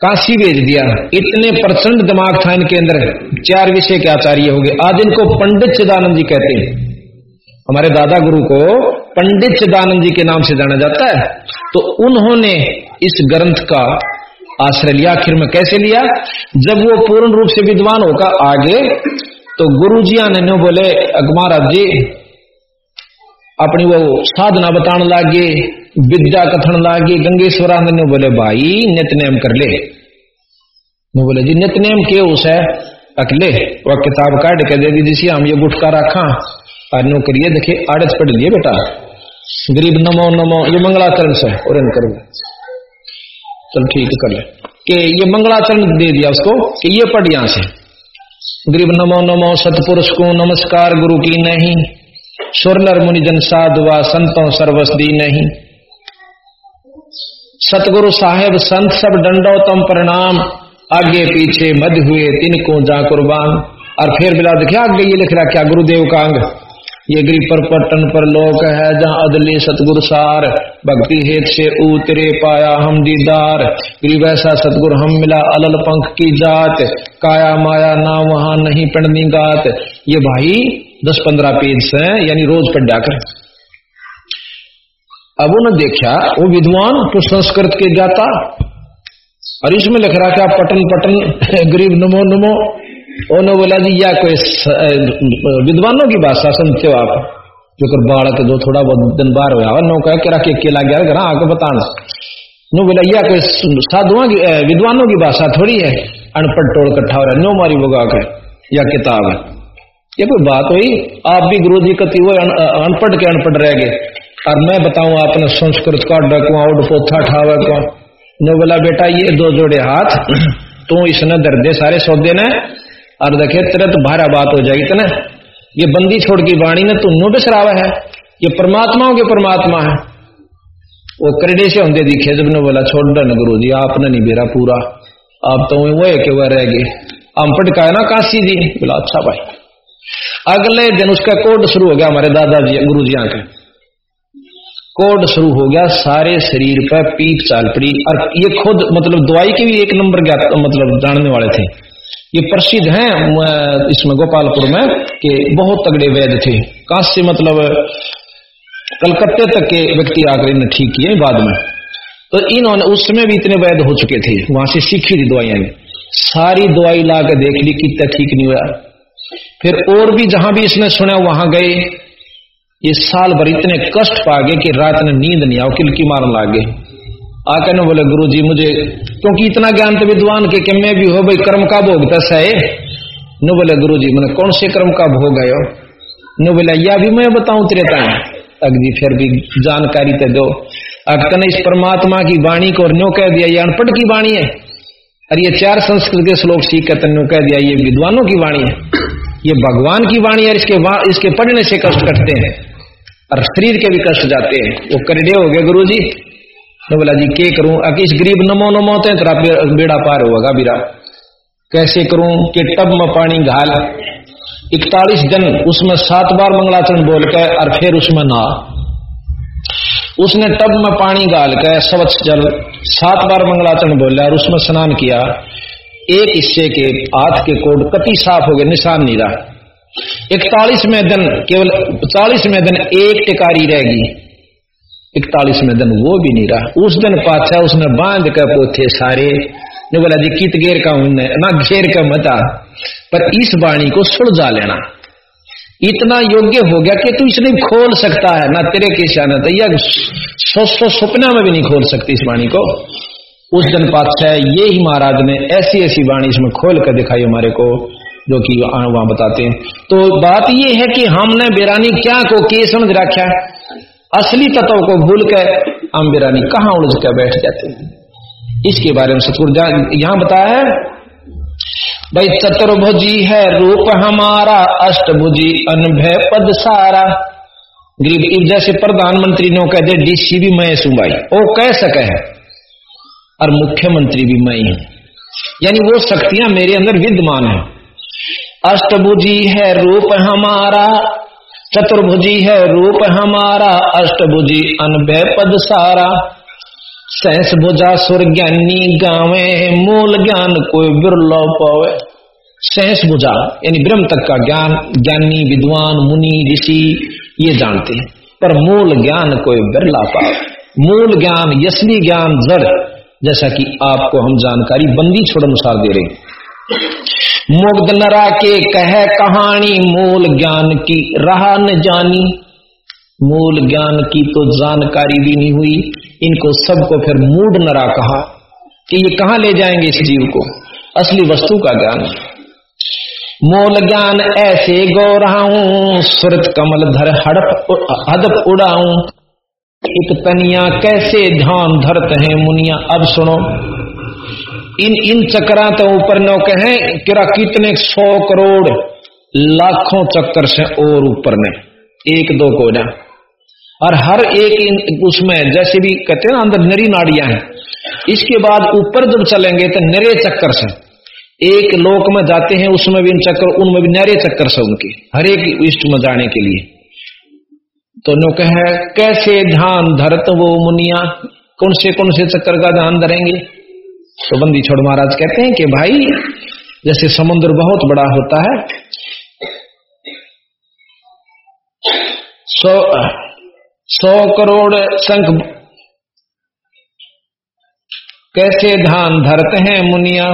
काशी भेज दिया। इतने प्रचंड दिमाग था इनके अंदर। चार विषय के आचार्य हो गए। आज इनको पंडित चिदानंद जी कहते हैं। हमारे दादा गुरु को पंडित चिदानंद जी के नाम से जाना जाता है। तो उन्होंने इस ग्रंथ का आश्रय लिया आखिर में कैसे लिया? जब वो पूर्ण रूप से विद्वान होकर आगे तो गुरु जी ने बोले अगमाराज जी, अपनी वो साधना बताने लागे, विद्या कथन लागे, गंगेश्वरानंद ने बोले, भाई, नित्यनेम कर ले। बोले, जी, नित्यनेम के उस है? अकले वह किताब काट के दे दी जिसे हम ये गुटका रखा। और करिए देखे, आड़त पढ़ लिए बेटा। गरीब नमो नमो, ये मंगलाचरण से, और कर चल ठीक कर ले। कि ये मंगलाचरण दे दिया उसको, कि ये पढ़ यहाँ से। गरीब नमो नमो सतपुरुष को नमस्कार, गुरु की नहीं। सुरनर मुनिजन साधुआ संतों सर्वस दी नहीं। सतगुरु साहेब संत सब दंडोतम प्रणाम। आगे पीछे मध्य हुए, तिनको जा कुर्बान। और फिर बिला देखिए, आगे ये लिख रहा क्या गुरुदेव का अंग। ये गिरी पर पट्टन पर लोक है, जहाँ अदले सतगुर सार। भक्ति हेत से उतरे पाया हम दीदार। गिरी वैसा सतगुर हम मिला अलल पंख की जात। काया माया ना वहाँ नहीं पढ़नी गात। ये भाई दस पंद्रह पेज से यानी रोज पढ़ जाकर अब उन्होंने देखा, वो विद्वान तो संस्कृत के जाता। और इसमें लिख रहा क्या, पटन पटन, *laughs* गरीब नमो नमो। उन्होंने बोला जी, या कोई विद्वानों की भाषा सुनते हो आप। जो कर बालक जो थोड़ा बहुत दिन बार हुआ नो कह के रखे, केला गया, घर आके बताना। नो बोला, या कोई साधुओं की विद्वानों की भाषा थोड़ी है, अनपढ़ टोल कट्ठा हो रहा है, नो मारी बुगा के, या किताब है। ये कोई बात हुई, आप भी गुरु जी कति हुए अनपढ़ के अनपढ़ रह गए। और मैं बताऊँ, आपने संस्कृत का डकुआ उड पोथा ठावे को नो बोला, बेटा, ये दो जोड़े हाथ, *clears throat* तू इसने दर्दे सारे सौदे ने और देखे तुरंत भारा बात हो जाएगी इतना। ये बंदी छोड़ की वाणी ने तो नो बिसरावा है। ये परमात्माओं के परमात्मा है। वो करडे से होंगे दिखे, जब ने बोला, छोड़ डन गुरु जी आपने नहीं बेरा पूरा। आप तो वो है कि वह रह गए। हम पटकाए ना काशी जी बोला अच्छा भाई। अगले दिन उसका कोड शुरू हो गया हमारे दादाजी गुरु जी के। कोड शुरू हो गया, सारे शरीर पर पीठ चाल पड़ी। और ये खुद मतलब दवाई के भी एक नंबर मतलब जानने वाले थे। ये प्रसिद्ध हैं इसमें गोपालपुर में, कि बहुत तगड़े वैद्य थे। काश मतलब कलकत्ते तक के व्यक्ति आकर इन्हें ठीक किए बाद में। तो इन्होंने उस समय भी इतने वैद्य हो चुके थे, वहाँ से सीखी थी दवाइयाँ सारी दवाई ला कर देख ली, कितना ठीक नहीं हुआ। फिर और भी जहाँ भी इसने सुना, वहाँ गए। ये साल भर इतने कष्ट पा गए कि रात में नींद नहीं आओ किलकी मारने लग आकर न बोले गुरु जी मुझे, क्योंकि इतना ज्ञान तो विद्वान के, कि मैं भी हो भाई, कर्म का भोग दस है। न बोले गुरु जी मैंने कौन से कर्म का भोग है न बोले, या भी मैं बताऊँ तेरे ताए अग जी फिर भी जानकारी तो दो। अग इस परमात्मा की वाणी को न्यो कह दिया, ये अनपढ़ की वाणी है। और ये चार संस्कृत के श्लोक सीख कर तन्यो कह दिया, ये विद्वानों की वाणी है। ये भगवान की वाणी है इसके इसके पढ़ने से कष्ट करते हैं। और शरीर के भी कष्ट जाते हैं। वो करडे हो गए गुरु जी तो बोला जी, के करूँ? अकिस गरीब नमो नमो ते तेरा बेड़ा पार होगा बीरा। कैसे करूँ कि टब में पानी घाल? इकतालीस दिन उसमें सात बार मंगलाचरण बोल के और फिर उसमें ना उसने टब में पानी घाल के स्वच्छ जल सात बार मंगलाचरण बोला और उसमें स्नान किया। एक हिस्से के हाथ के कोड कति साफ़ हो गए, निशान नहीं रहा। इकतालीसवें दिन, केवल चालीसवें दिन एक टिकारी रहेगी इकतालीसवें दिन वो भी नहीं रहा। उस दिन पाचा उसने बाँध कर पोथे सारे। ने बोला, जी, कित घेर का उन्ने ना घेर का मता पर इस वाणी को सुलझा लेना। इतना योग्य हो गया कि तू इसने खोल सकता है। ना तेरे के ना तो यह सौ सौ सपना में भी नहीं खोल सकती इस वाणी को। उस दिन पातशाह ये ही महाराज ने ऐसी ऐसी वाणी इसमें खोल कर दिखाई हमारे को, जो कि वहाँ बताते हैं। तो बात ये है कि हमने बेरानी क्या को, के समझ रखा असली तत्व को भूल कर बेरानी कहाँ उलझ कर बैठ जाते हैं? इसके बारे में सतगुरु यहाँ बताया है, भाई चतुर्भुजी है रूप हमारा, अष्टभुजी अनभय पद सारा। गरीब जैसे प्रधानमंत्री ने कह दे डीसी भी मैं सू भाई। वो कह सके है, और मुख्यमंत्री भी मैं ही। यानी वो शक्तियाँ मेरे अंदर विद्यमान है। अष्टभुजी है रूप हमारा चतुर्भुजी है रूप हमारा, अष्टभुजी अनभय पद सारा। सहस भुजा सुर ज्ञानी गावे, मूल ज्ञान कोई बिरलो पावे। सहस भुजा, यानी ब्रह्म तक का ज्ञान, ज्ञानी, विद्वान, मुनि, ऋषि, ये जानते हैं। पर मूल ज्ञान कोई बिरला पावे। मूल ज्ञान यसली ज्ञान, जड़। जैसा कि आपको हम जानकारी बंदी छोड़ अनुसार दे रहे मुग्ध नरा के कह कहानी, मूल ज्ञान की रहा न जानी। मूल ज्ञान की तो जानकारी भी नहीं हुई। इनको सबको फिर मूड नरा कहा कि ये कहा ले जाएँगे इस जीव को? असली वस्तु का ज्ञान। मूल ज्ञान ऐसे गो रहा हूँ, सुरत कमल धर हड़प हदप उड़ाऊं। एक तनिया कैसे ध्यान धरते हैं मुनिया, अब सुनो। इन इन चक्रा तो ऊपर नौ कहें किरा कितने सौ करोड़ लाखों चक्कर से और ऊपर ने एक दो को ना। और हर एक उसमें जैसे भी कहते हैं ना, अंदर नरी नाड़ियाँ हैं। इसके बाद ऊपर जब चलेंगे तो नरे चक्कर से। एक लोक में जाते हैं, उसमें भी इन चक्कर, उनमें भी नरे चक्कर से उनके, हर एक इष्ट में जाने के लिए। तो नो कहे, कैसे ध्यान धरत वो मुनिया? कौन से कौन से चक्कर का ध्यान धरेंगे? तो बंदी छोड़ महाराज कहते हैं कि भाई, जैसे समुद्र बहुत बड़ा होता है, सौ सौ करोड़ संख कैसे धान धरते हैं मुनिया?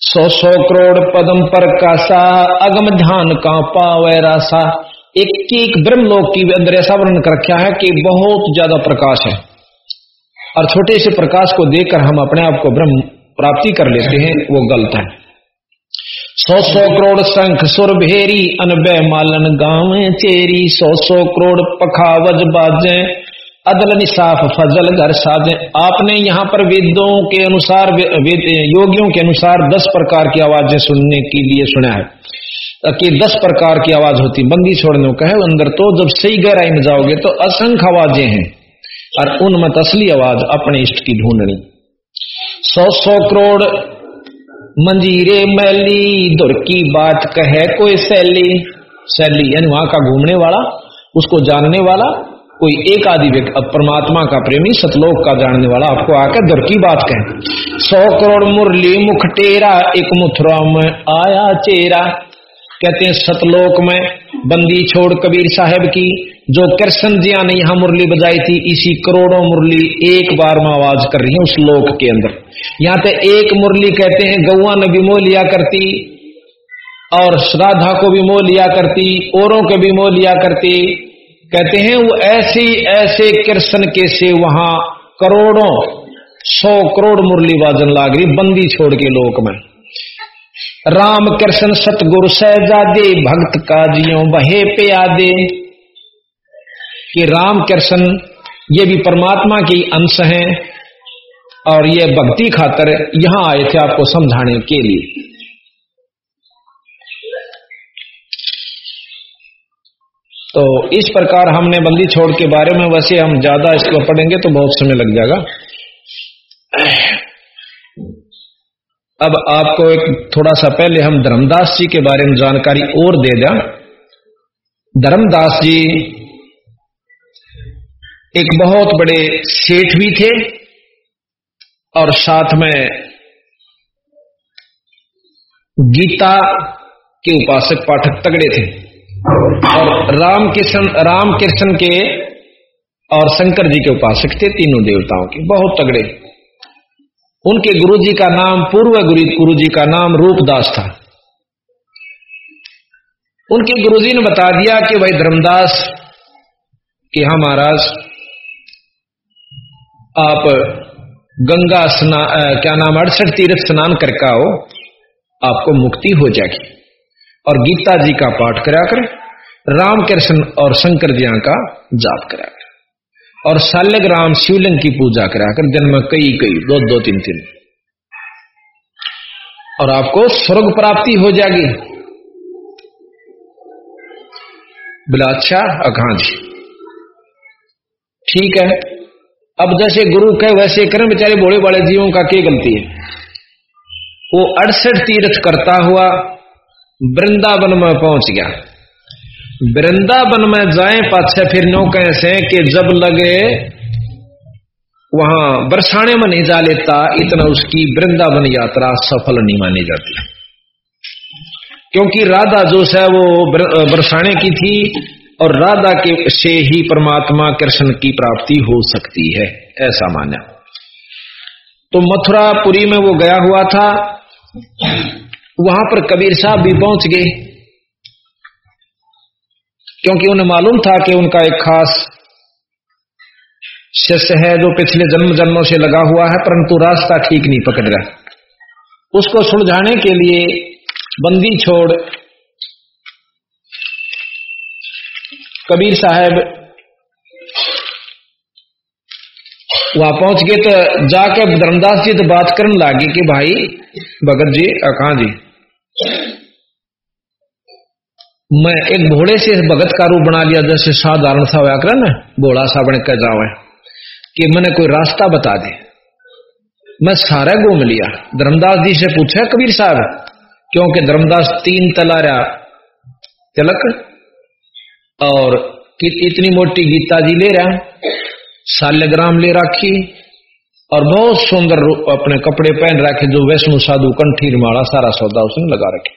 सौ सौ करोड़ पदम पर कासा, अगम ध्यान का पावे रासा। एक एक ब्रह्मलोक की अंदर ऐसा वर्णन कर रखा है कि बहुत ज़्यादा प्रकाश है। और छोटे से प्रकाश को देखकर हम अपने आप को ब्रह्म प्राप्ति कर लेते हैं, वो गलत है। सौ सौ करोड़ शंख सुर भेरी, अनबे मालन गाँव चेरी सौ सौ करोड़ पखावज बाजे अदल निसाफ फजल घर साजे। आपने यहाँ पर वेदों के अनुसार योगियों के अनुसार दस प्रकार की आवाज़ें सुनने के लिए सुना है। कि दस प्रकार की आवाज़ होती, बंदी छोड़ने का है अंदर तो जब सही गहराई में जाओगे तो असंख्य आवाज़ें हैं। और उनमें असली आवाज़ अपने इष्ट की ढूंढनी। सौ सौ करोड़ मंजीरे मैली, दुर की बात कहे कोई सैली। सैली यानी वहाँ का घूमने वाला, उसको जानने वाला, कोई एक आदि परमात्मा का प्रेमी, सतलोक का जानने वाला, आपको आकर दुर की बात कहे। सौ करोड़ मुरली मुख टेरा, एक मुथुरा में आया चेरा। कहते हैं, सतलोक में बंदी छोड़ कबीर साहब की जो कृष्ण जिया ने यहाँ मुरली बजाई थी, इसी करोड़ों मुरली एक बार में आवाज़ कर रही है उस लोक के अंदर। यहाँ पे एक मुरली कहते हैं गौआ ने भी मोह लिया करती, और श्राद्धा को भी मोह लिया करती, औरों को भी मोह लिया करती। कहते हैं, वो ऐसी ऐसे कृष्ण के से वहाँ करोड़ों, सौ करोड़ मुरली वाजन लाग रही बंदी छोड़ के लोक में। राम कृष्ण सतगुरु सहजादे, भक्त काजियों बहे पे आदे कि राम कृष्ण ये भी परमात्मा की अंश हैं और ये भक्ति खातर यहाँ आए थे आपको समझाने के लिए। तो इस प्रकार हमने बंदी छोड़ के बारे में, वैसे हम ज़्यादा इसको पढ़ेंगे तो बहुत समय लग जाएगा। अब आपको एक थोड़ा सा पहले हम धर्मदास जी के बारे में जानकारी और दे दें। धर्मदास जी एक बहुत बड़े सेठ भी थे और साथ में गीता के उपासक पाठक तगड़े थे। और राम कृष्ण राम कृष्ण के और शंकर जी के उपासक थे तीनों देवताओं के, बहुत तगड़े। उनके गुरु जी का नाम, पूर्व गुरु जी का नाम रूपदास था। उनके गुरुजी ने बता दिया कि भाई धर्मदास, कि हाँ महाराज आप गंगा स्नान क्या नाम, अड़सठ तीर्थ स्नान करके आओ, आपको मुक्ति हो जाएगी। और गीता जी का पाठ करा कर राम कृष्ण और शंकर जी का जाप करा कर। और शाल्यग राम शिवलिंग की पूजा करा कर दिन में कई कई, दो दो, तीन तीन। और आपको स्वर्ग प्राप्ति हो जाएगी। बोला अच्छा जी। ठीक है। अब जैसे गुरु कहे, वैसे करें, बेचारे बोले बड़े जीवों का क्या गलती है? वो अड़सठ तीर्थ करता हुआ वृंदावन में पहुँच गया। वृंदावन में जाए पाछे फिर नो कैसे कि जब लगे, वहाँ बरसाने में नहीं जा लेता, इतना उसकी वृंदावन यात्रा सफल नहीं मानी जाती। क्योंकि राधा जो है वो बरसाने की थी और राधा के से ही परमात्मा कृष्ण की प्राप्ति हो सकती है, ऐसा माना। तो मथुरापुरी में वो गया हुआ था, वहाँ पर कबीर साहब भी पहुँच गए। क्योंकि उन्हें मालूम था कि उनका एक खास शिष्य है जो पिछले जन्म जन्मों से लगा हुआ है, परंतु रास्ता ठीक नहीं पकड़ रहा। उसको सुलझाने के लिए बंदी छोड़ कबीर साहब वहाँ पहुँच गए तो जाके धर्मदास जी तो बात करने लगे कि भाई, भगत जी कहा जी? मैं एक भोड़े से भगत का रूप बना लिया, जैसे साधारण सा व्याकरण है भोड़ा सा बन कर जाओ कि मैंने कोई रास्ता बता दे। मैं सारा घूम लिया। धर्मदास जी से पूछा, कबीर साहब, क्योंकि धर्मदास तीन तला रहा, तिलक? और इतनी मोटी गीता जी ले रहा साल्यग्राम ले रखी और बहुत सुंदर अपने कपड़े पहन रखे, जो वैष्णु साधु कंठीर माला सारा सौदा उसने लगा रखे।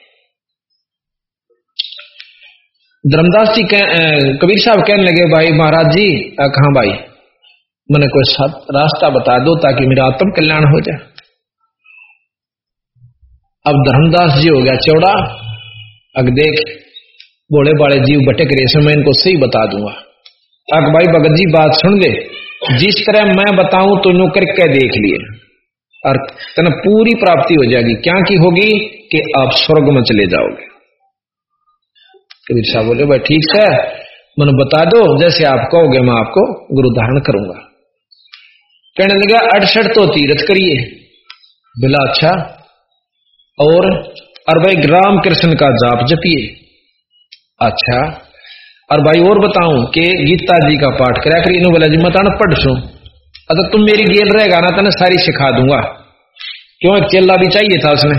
धर्मदास जी कबीर साहब कहने लगे, भाई महाराज जी कहा भाई? मैंने कोई रास्ता बता दो ताकि मेरा आत्म कल्याण हो जाए। अब धर्मदास जी हो गया, चौड़ा, अग देख बोले बाड़े जीव भटक रहे मैं इनको सही बता दूँगा। अक भाई भगत जी, बात सुन ले। जिस तरह मैं बताऊँ तो नो करके देख लिए। और तना पूरी प्राप्ति हो जाएगी। क्या की होगी कि आप स्वर्ग में चले जाओगे। कबीर साहब बोले, भाई ठीक है, मैंने बता दो। जैसे आप कहोगे, मैं आपको गुरु धारण करूँगा। कहने लगा, अड़सठ तो तीर्थ करिए। बिला अच्छा। और और भाई राम कृष्ण का जाप जपिए। अच्छा। और भाई और बताऊँ कि गीता जी का पाठ करा कर, इन्हों बोला, जी मत पढ़ सो अगर तुम मेरी गेल रहेगा ना तो सारी सिखा दूँगा। क्यों? एक चेला भी चाहिए था उसने।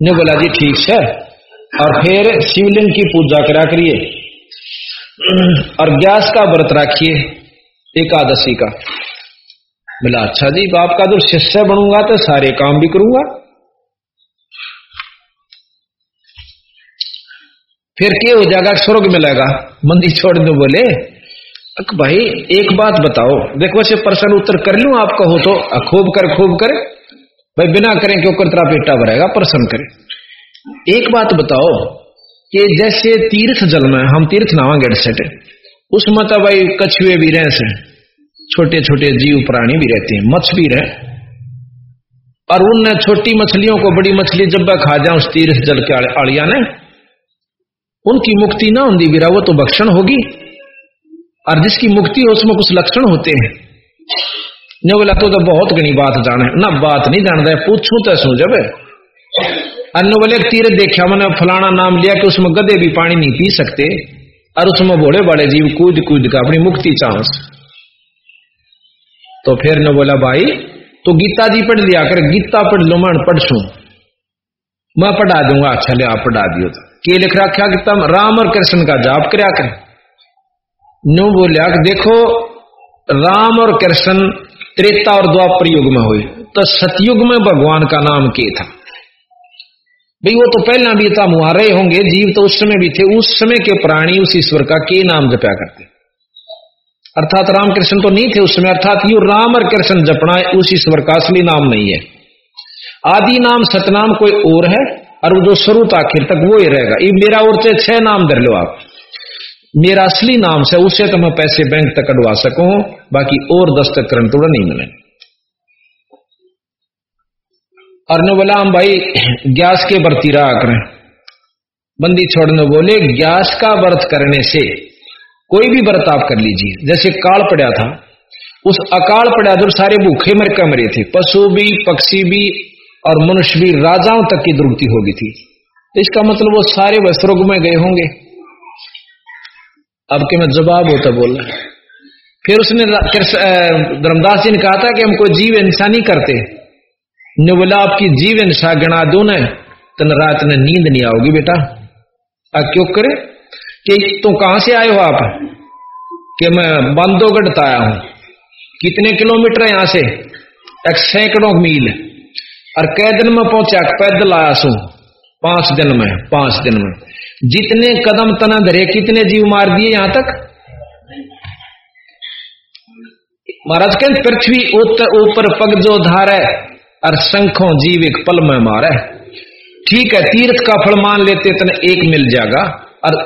ने बोला, जी, ठीक है और फिर शिवलिंग की पूजा करा करिए। और ग्यास का व्रत रखिए, एकादशी का। बोला अच्छा जी, बाप का तो शिष्य बनूँगा तो सारे काम भी करूँगा। फिर क्या हो जाएगा स्वर्ग मिलेगा मंदिर छोड़ दो बोले। अक भाई, एक बात बताओ। देखो वैसे प्रश्न उत्तर कर लू आप कहो तो। खूब कर खूब कर। भाई, बिना करें क्यों कर पेटा भरेगा, प्रश्न करे। एक बात बताओ कि जैसे तीर्थ जल में हम तीर्थ नावा सेट उसमें तो भाई, कछुए भी रहे से छोटे छोटे जीव प्राणी भी रहते हैं मछ भी रहे। और उन छोटी मछलियों को, बड़ी मछली जब खा जाए उस तीर्थ जल के आड़िया ने उनकी मुक्ति ना होती बिरा वो तो भक्षण होगी। और जिसकी मुक्ति हो उसमें कुछ लक्षण होते हैं। न बोला तो, तो बहुत घनी बात जाने ना बात नहीं जानता है पूछू तो सू जब। अन्य बोले तीर देखा मैंने फलाना नाम लिया कि उसमें गधे भी पानी नहीं पी सकते। और उसमें बड़े बड़े जीव कूद कूद का अपनी मुक्ति चांस तो फिर न बोला भाई तो गीता जी पढ़ लिया कर गीता पढ़ लो मैं पढ़ सू मैं पढ़ा दूँगा अच्छा ले आप पढ़ा दियो तो। के लिख रखा कि तम राम और कृष्ण का जाप कर। नो बोलिया देखो, राम और कृष्ण त्रेता और द्वापर युग में हुए। तो सतयुग में भगवान का नाम के था। भाई, वो तो पहला भी था मुहा रहे होंगे, जीव तो उस समय भी थे, उस समय के प्राणी उस ईश्वर का के नाम जपया करते। अर्थात रामकृष्ण तो नहीं थे उस समय, अर्थात यू राम और कृष्ण जपना उस ईश्वर का असली नाम नहीं है। आदि नाम, सतनाम कोई और है? और वो जो शुरू आखिर तक वो ही रहेगा। ये मेरा और से छह नाम धर लो आप। मेरा असली नाम से उससे तो मैं पैसे बैंक तक कटवा सकूँ, बाकी और दस्तक करण थोड़ा नहीं मिले। और बोला, हम भाई गैस के बरती रहा करें। बंदी छोड़ने बोले गैस का व्रत करने से कोई भी व्रत आप कर लीजिए। जैसे काल पड़ा था, उस अकाल पड़ा जो सारे भूखे मर कर मरे थे। पशु भी, पक्षी भी और मनुष्य भी राजाओं तक की दुर्गति होगी थी। तो इसका मतलब वो सारे वस्त्रोग में गए होंगे। अब के मैं जवाब होता बोल रहा फिर उसने धर्मदास जी ने कहा था कि हम कोई जीव इंसानी करते। ने बोला, आपकी जीव इंसा गणा दो न तन रात में नींद नहीं आओगी बेटा। अब क्यों करे? कि तो कहाँ से आए हो आप? कि मैं बांधोगढ़ आया हूँ। कितने किलोमीटर है यहाँ से? एक सैकड़ों मील। और कै दिन में पहुँचा पैदल आया सू पाँच दिन में, पाँच दिन में। जितने कदम तना धरे, कितने जीव मार दिए यहाँ तक? महाराज के पृथ्वी ऊपर पग जो धार है और शंखों जीव एक पल में मारे। ठीक है, तीर्थ का फल मान लेते तन एक मिल जाएगा। और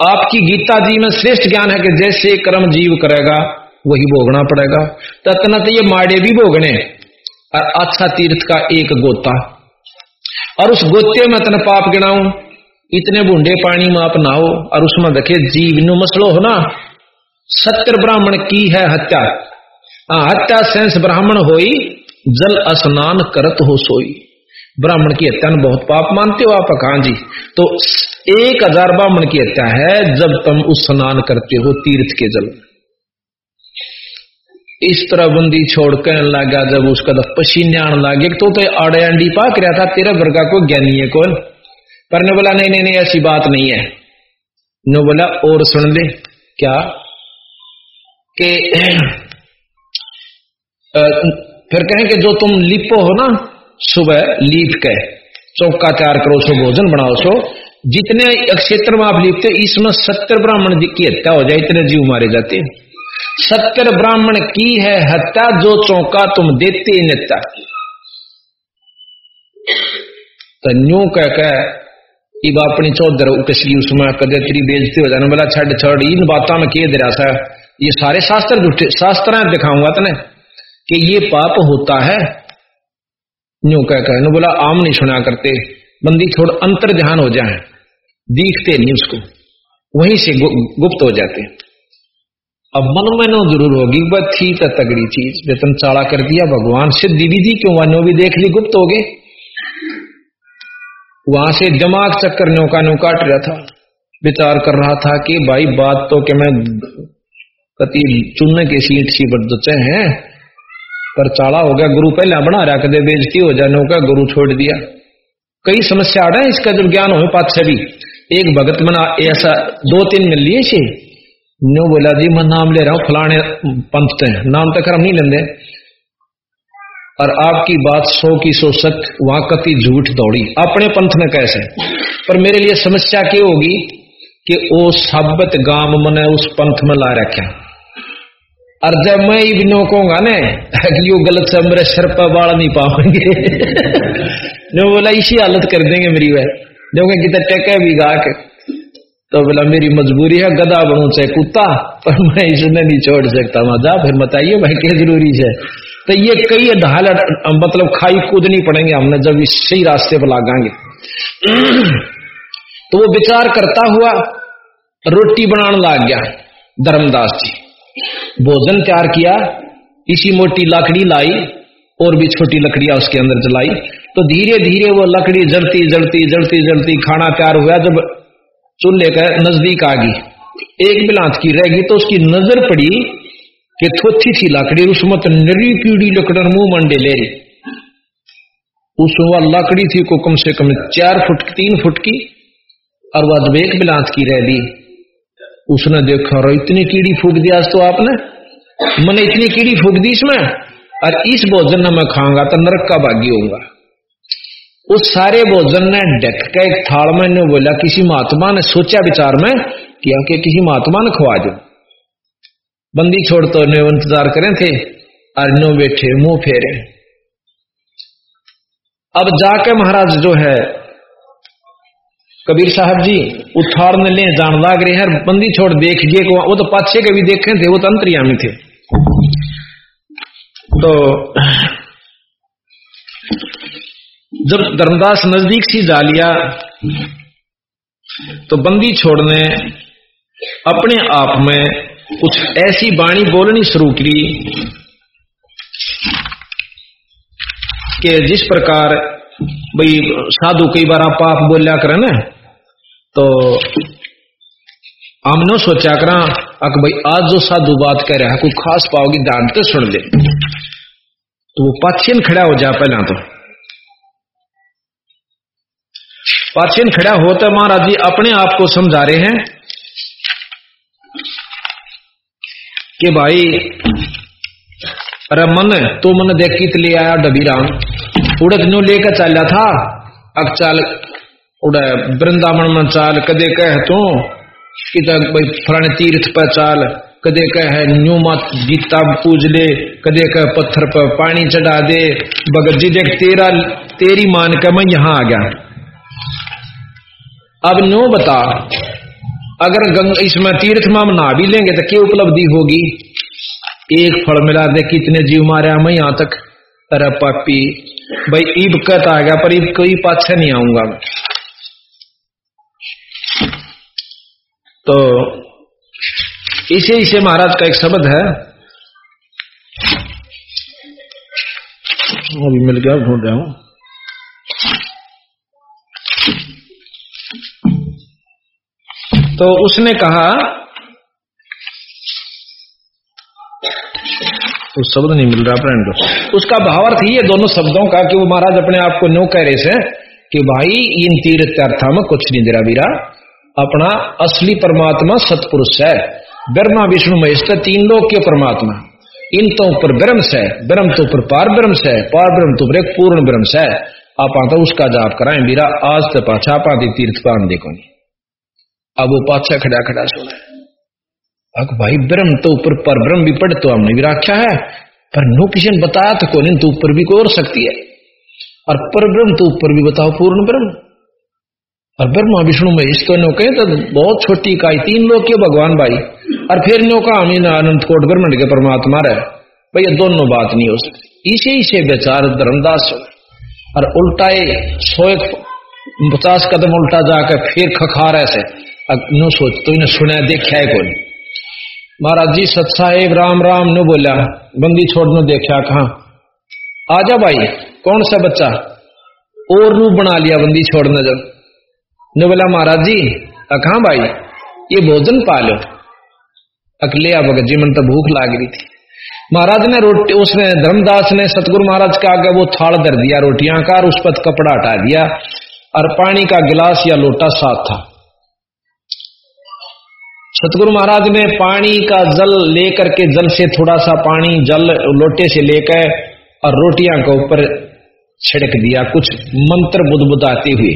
आपकी गीता जी में श्रेष्ठ ज्ञान है कि जैसे कर्म जीव करेगा, वही भोगना पड़ेगा। तो ये माड़े भी भोगने। और अच्छा तीर्थ का एक गोता। और उस गोते में तन पाप गिनाऊ, इतने बूंडे पानी में आप नहाओ, और उसमें देखे जीव नु मसलो हो ना, सत्य ब्राह्मण की है हत्या। हाँ हत्या सेंस ब्राह्मण होई, जल स्नान करत हो सोई। ब्राह्मण की हत्या बहुत पाप मानते हो आप, कहा जी? तो एक हज़ार ब्राह्मण की हत्या है, जब तुम उस स्नान करते हो तीर्थ के जल इस तरह बंदी छोड़ कहने लगा, जब उसका पसीने आने लगे तो तो आड़े अंडी पाक रहा था, तेरा वर्गा को ज्ञानी है कौन? पर ने बोला, नहीं नहीं नहीं, ऐसी बात नहीं है। नो बोला, और सुन ले, क्या? के *clears throat* फिर कहें कि जो तुम लिपो हो ना, सुबह लीप के चौका तैयार करो सो भोजन बनाओ सो जितने क्षेत्र में आप लिपते, इसमें सत्तर ब्राह्मण की हत्या हो जाए, इतने जीव मारे जाते सत्तर ब्राह्मण की है हत्या, जो चौका तुम देते नेता तो न्यू कह कह, इब अपनी चौधर कसली उसमें कदे तेरी बेजती हो जाने, बोला, छड़ छड़, इन बातों में किए दरा सा ये सारे शास्त्र झूठे शास्त्र दिखाऊँगा तने, कि ये पाप होता है। न्यू कह कह बोला, आम नहीं सुना करते, बंदी थोड़ा अंतर ध्यान हो जाए, दिखते नहीं उसको, वहीं से गुप्त हो जाते। अब मन में नो ज़रूर होगी, वह थी तो तगड़ी चीज़। वेतन चाड़ा कर दिया, भगवान सिद्धि थी, क्यों वनो भी देख ली, गुप्त हो गए? वहाँ से दिमाग चक्कर नौका न्यू काट रहा था। विचार कर रहा था कि, भाई, बात तो कि मैं कति चुनने के सीट सी बदचे हैं, पर चाड़ा हो गया, गुरु पहले बना रहा, कदे बेजती हो जाने का गुरु छोड़ दिया। कई समस्या आ रहा है इसका जब ज्ञान हो पात से भी एक भगत मना, ऐसा दो तीन मिल लिए नो बोला जी, मैं नाम ले रहा हूँ, फलाने पंथ ते नाम तक हम नहीं लेंगे। और आपकी बात सौ की सौ सच वहाँ कति झूठ दौड़ी। अपने पंथ में कैसे? पर मेरे लिए समस्या क्या होगी कि वो साबत गाँव मने उस पंथ में ला रखा? और जब मैं इबनो कहूँगा ना कि यो गलत से मेरे सिर पर बाढ़ नहीं पाओगे। *laughs* बोला, इसी हालत कर देंगे मेरी वह। जो कितने टेके भी गा के। तो बोला, मेरी मजबूरी है गदा बनू चाहे कुत्ता, पर मैं इसमें नहीं छोड़ सकता मज़ा फिर बताइए भाई, क्या ज़रूरी है? तो ये कई ढाल मतलब खाई कूदनी पड़ेंगे हमने, जब इस सही रास्ते पर लागांगे। *clears throat* तो वो विचार करता हुआ रोटी बनाने लग गया, धर्मदास जी। भोजन तैयार किया, इसी मोटी लकड़ी लाई, और भी छोटी लकड़ियाँ उसके अंदर जलाई। तो धीरे धीरे वो लकड़ी जलती जलती जलती जलती खाना तैयार हुआ, जब चूल्हे का नज़दीक आ गई। एक बिलांत की रह गई तो उसकी नज़र पड़ी कि थोथी थी लकड़ी उसमें तो नरी कीड़ी लकड़ मुँह मंडे ले रही उसमें लकड़ी थी को कम से कम चार फुट, तीन फुट की, और वह एक बिलांत की रह दी। उसने देखा, और इतनी कीड़ी फूक दिया तो आपने? मैंने इतनी कीड़ी फूक दी इसमें, और इस भोजन में मैं खाऊँगा तो नरक का भागी होऊँगा। उस सारे भोजन ने ढक के एक थाल में ने बोला, किसी महात्मा ने सोचा विचार में कि आके किसी महात्मा ने खवा दो। बंदी छोड़ तो ने इंतज़ार करें थे, और नो बैठे मुँह फेरे। अब जाके महाराज जो है, कबीर साहब जी उठाड़ ले, जान लाग रहे हैं बंदी छोड़ देख गए वो तो पाछे के भी देखे थे, वो तो अंतरियामी थे। तो जब धर्मदास नज़दीक सी जा लिया तो बंदी छोड़ने अपने आप में कुछ ऐसी बाणी बोलनी शुरू की कि जिस प्रकार भाई साधु कई बार आप पाप बोलिया करें ना तो हमने सोचा करा अक भाई आज जो साधु बात कह रहा है, कोई खास पाओगी डांट तो सुन ले। तो वो पाछियन खड़ा हो जा पहला तो। पाछिन खड़ा होता महाराज जी अपने आप को समझा रहे हैं कि भाई, अरे मन तो मन देख कित ले आया डबीराम उड़द नो लेकर चल था, अब चाल, उड़ वृंदावन में चाल, कदे कह तू कि भाई तीर्थ पर चाल, कदे कह न्यू मत गीता पूज ले, कदे कह पत्थर पर पानी चढ़ा दे भगत जी देख तेरा, तेरी मान के मैं यहाँ आ गया। अब नो बता, अगर गंग, इसमें तीर्थ में हम नहा भी लेंगे तो क्या उपलब्धि होगी? एक फल मिला दे, कितने जीव मारे मैं यहाँ तक अरे पापी भाई ईब कत आ गया, पर ईब कोई पाछे नहीं आऊँगा मैं। तो इसे इसे महाराज का एक शब्द है। अभी मिल गया, ढूंढ रहा हूँ। तो उसने कहा उस शब्द नहीं मिल रहा फ्रेंड। उसका भावार्थ ये दोनों शब्दों का कि वो महाराज अपने आप को नो कह रहे थे कि भाई इन तीर्थ में कुछ नहीं दे रहा वीरा। अपना असली परमात्मा सतपुरुष है। ब्रह्मा विष्णु महेश तीन लोग के परमात्मा। इन तो ऊपर ब्रह्म से ब्रह्म तो ऊपर पार ब्रह्म से पार ब्रह्म तो ऊपर एक पूर्ण ब्रह्म से आप तो उसका जाप कराएँ वीरा। आज तो पाछा पाती तीर्थ पान देखो नहीं अब वो पाछा खड़ा खड़ा सुना अब भाई ब्रह्म तो ऊपर पर ब्रह्म भी पढ़ तो हमने भी राख्या है। पर नो किसी ने बताया तो कौन तो ऊपर भी कोई और सकती है। और पर ब्रह्म तो ऊपर भी बताओ पूर्ण ब्रह्म। और ब्रह्मा, विष्णु में इसको नो कहे तो बहुत छोटी इकाई, तीन लोग के भगवान भाई। और फिर नो का अमीन अनंत कोट ब्रह्मंड के परमात्मा रहे। भाई ये दोनों बात नहीं हो सकती। इसे इसे बेचार धर्मदास और उल्टाए सौ पचास कदम उल्टा जाकर फिर खखार ऐसे नो सोच तो इन्हें सुना, देखा है कौन महाराज जी सत साहेब राम राम, नो बोला, बंदी छोड़ने देखा, कहा? आजा भाई, कौन सा बच्चा? और रूप बना लिया, बंदी छोड़ने जब। ने बोला, महाराज जी कहा भाई? ये भोजन पा लो अकले भगत जी, मन तो भूख लाग रही थी। महाराज ने रोटी, उसने, धर्मदास ने, सतगुरु महाराज का आगे वो थाल धर दिया, रोटियाँ का और उस पर कपड़ा हटा दिया, और पानी का गिलास या लोटा साथ था। सतगुरु महाराज ने पानी का जल लेकर के जल से थोड़ा सा पानी जल लोटे से लेकर और रोटियाँ के ऊपर छिड़क दिया, कुछ मंत्र बुदबुदाते हुए।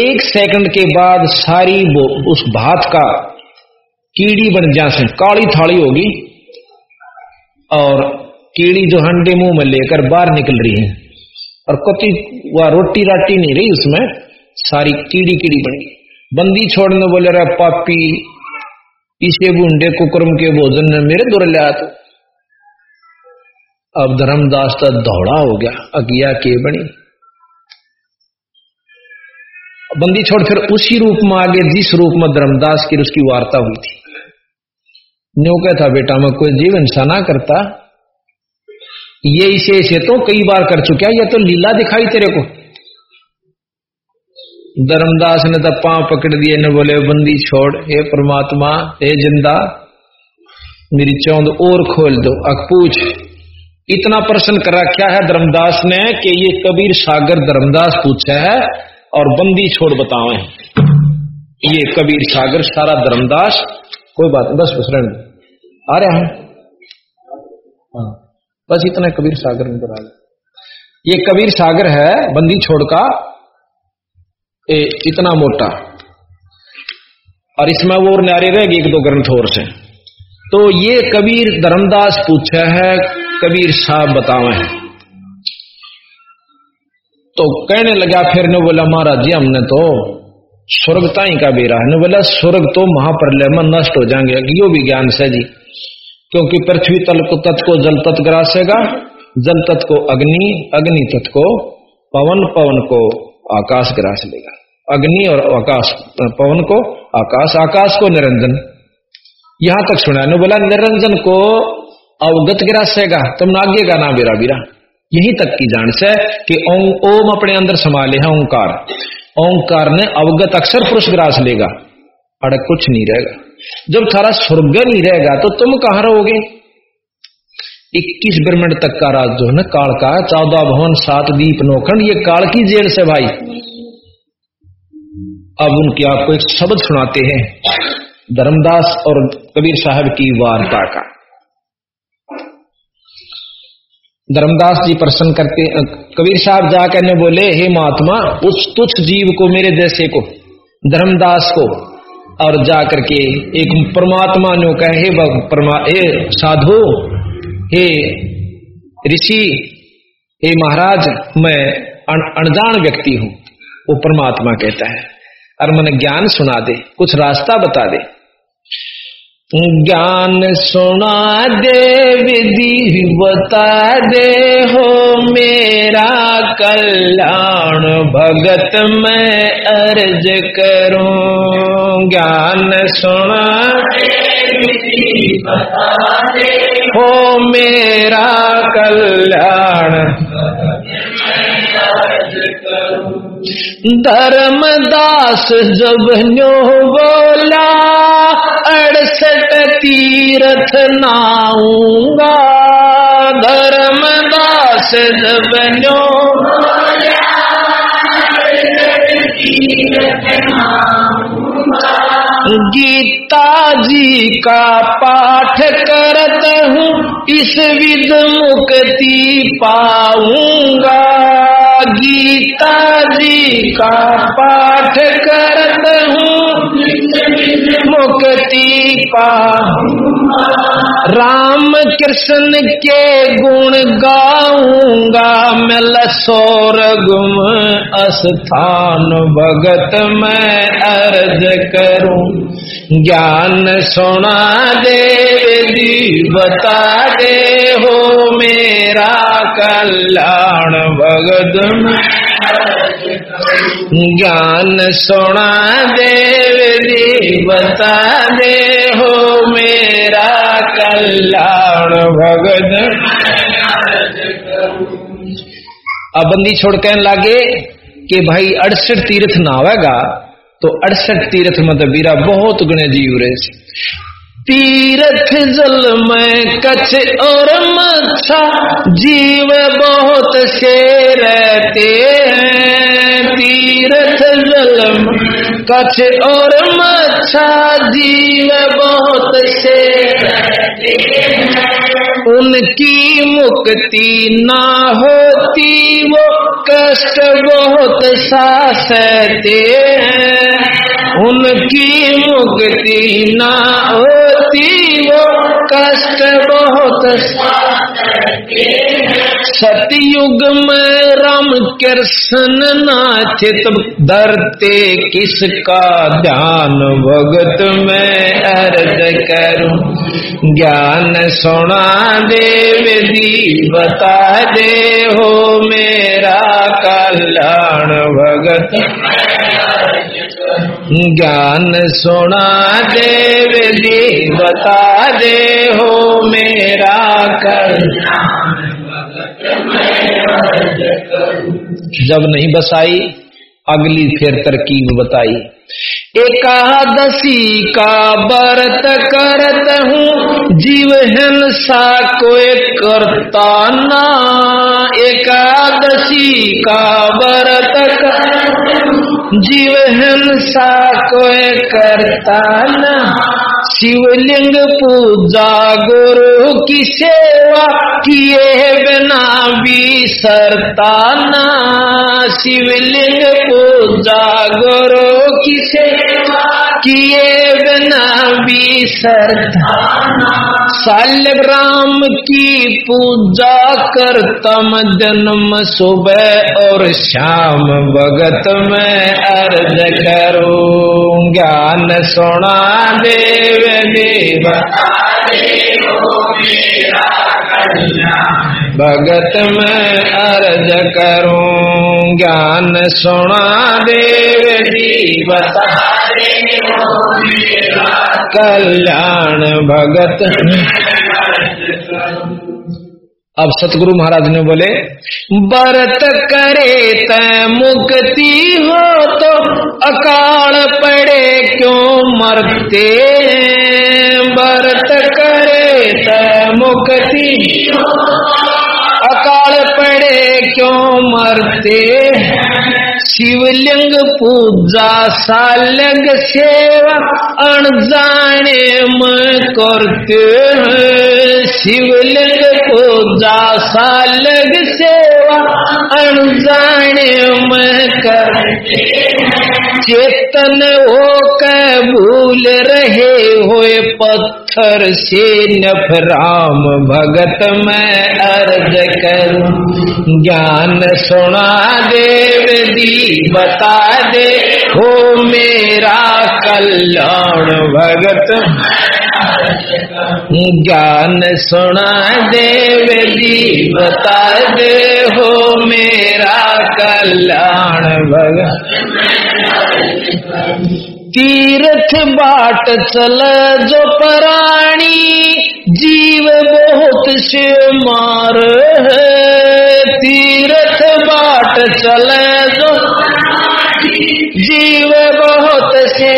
एक सेकंड के बाद सारी वो उस भात का कीड़ी बन जा से काली थाली होगी और कीड़ी जो हंडे मुँह में लेकर बाहर निकल रही है। और कति वह रोटी राटी नहीं रही, उसमें सारी कीड़ी कीड़ी बन गई। बंदी छोड़ने बोले रहा, पापी, इसे बूंडे कुकरम के भोजन ने मेरे दुर लिया तो अब धर्मदास तो दौड़ा हो गया, अगिया के बनी। बंदी छोड़ फिर उसी रूप में आगे, जिस रूप में धर्मदास की उसकी वार्ता हुई थी। न्यू कहता बेटा, मैं कोई जीवन सा ना करता। ये इसे इसे तो कई बार कर चुका ये तो लीला दिखाई तेरे को। धर्मदास ने तो पाँव पकड़ दिए ने बोले, बंदी छोड़, हे परमात्मा, हे ज़िंदा, मेरी चौंद और खोल दो अक पूछ, इतना प्रश्न कर रखा है धर्मदास ने कि ये कबीर सागर धर्मदास पूछा है और बंदी छोड़ बताओ ये कबीर सागर, सारा धर्मदास, कोई बात बस बस, रहने आ रहे हैं? हाँ बस इतना कबीर सागर में आ ये कबीर सागर है, बंदी छोड़ का ए, इतना मोटा। और इसमें वो न्यारे रह गए एक दो ग्रंथ और से। तो ये कबीर धर्मदास पूछा है कबीर साहब बतावे हैं। तो कहने लगा फिर ने बोला महाराज जी हमने तो स्वर्ग ताई का बेरा है। बोला स्वर्ग तो महाप्रलय में नष्ट हो जाएँगे यो भी ज्ञान से जी। क्योंकि पृथ्वी तल को तत्व को जल तत् ग्रासेगा जल तत्व को अग्नि अग्नि तत्व को पवन पवन को आकाश ग्रास लेगा। अग्नि और आकाश पवन को, आकाश आकाश को निरंजन। यहाँ तक सुना बोला, निरंजन को अवगत गिरासेगा तुम आगे का ना बेरा बीरा। यही तक की जान से कि ओम अपने अंदर संभाले है ओंकार। ओंकार ने अवगत अक्षर पुरुष ग्रास लेगा अड़क कुछ नहीं रहेगा। जब थारा स्वर्ग नहीं रहेगा तो तुम कहाँ रहोगे? इक्कीस ब्रह्मंड तक का राज जो है ना, काल का, चौदह भवन, सात दीप नोखंड ये काल की जेल से भाई। अब उनकी आपको एक शब्द सुनाते हैं। धर्मदास और कबीर साहब की वार्ता का। धर्मदास जी प्रसन्न करते, कबीर साहब जाकर ने बोले, हे महात्मा, उस तुच्छ जीव को मेरे जैसे को, धर्मदास को, और जाकर के एक परमात्मा ने कहे, हे हे साधु, हे ऋषि, हे महाराज, मैं अनजान व्यक्ति हूँ, वो परमात्मा कहता है। और मैंने ज्ञान सुना दे, कुछ रास्ता बता दे। ज्ञान सुना दे, विधि बता दे, हो मेरा कल्याण भगत मैं अर्ज़ करूँ। ज्ञान सुना हो मेरा कल्याण। धर्मदास जब न्यो बोला अड़सठ तीर्थ नाऊँगा। धर्मदास जब न्यो गीता जी का पाठ करत हूँ, इस विद मुक्ति पाऊँगा। गीता जी का पाठ करत हूँ मुक्ति पा। राम कृष्ण के गुण गाऊँगा मैं लसोर गुम अस्थान भगत मैं अर्ज़ करूँ। ज्ञान सुना दे दी बता दे हो मेरा कल्याण भगत में। ज्ञान सुना दे दी बता दे हो मेरा कल्याण भगत। अब बंदी छोड़ कहने लागे कि भाई अड़सठ तीर्थ ना आवेगा तो अड़सठ तीर्थ मत बीरा बहुत गुणे जीव रहे तीर्थ जल में कछ और मच्छा जीव बहुत से रहते हैं। तीरथ जल में कछ और मच्छा जीव बहुत से। उनकी मुक्ति ना होती, वो कष्ट बहुत सा सहते हैं। उनकी मुक्ति ना होती, वो कष्ट बहुत सा सतयुग में राम कृष्ण नाचित डरते किसका ध्यान? भगत में अर्ज़ करूँ। ज्ञान सुना दे, विधि बता दे, हो मेरा कल्याण। भगत ज्ञान सुना दे, विधि बता दे, हो मेरा कल्याण। जब नहीं बसाई, अगली फिर तरकीब बताई। एकादशी का व्रत करत हूँ, जीव हिंसा कोई करता ना। एकादशी का व्रत कर जीव हिंसा कोई करता ना। शिवलिंग पूजा गुरु की सेवा किए बिना भी सरताना शिवलिंग पूजा गुरु की सेवा किए बिना भी सरताना सालग्राम की पूजा करतम जन्म सुबह और शाम, भगत में अर्ज़ करूँ। ज्ञान सुना देव देव। भगत में अर्ज़ करूँ ज्ञान सुना देव बता कल्याण भगत। अब सतगुरु महाराज ने बोले, बरत करे त मुक्ति हो तो अकाल पड़े, क्यों मरते बरत करे त मुक्ति अकाल पड़े, क्यों मरते शिवलिंग पूजा सालग सेवा, अनजाने में करते हैं। शिवलिंग पूजा सालग सेवा अनजाने में करते चेतन हो के भूल रहे हुए पत्थर से नफराम भगत में अर्ज़ कर। ज्ञान सुना देव दी, बता दे हो मेरा कल्याण भगत। ज्ञान सुना देव दी बता दे हो मेरा कल्याण भगत तीर्थ बाट चल जो प्राणी, जीव बहुत से मार तीर्थ बाट चल जो जीव बहुत से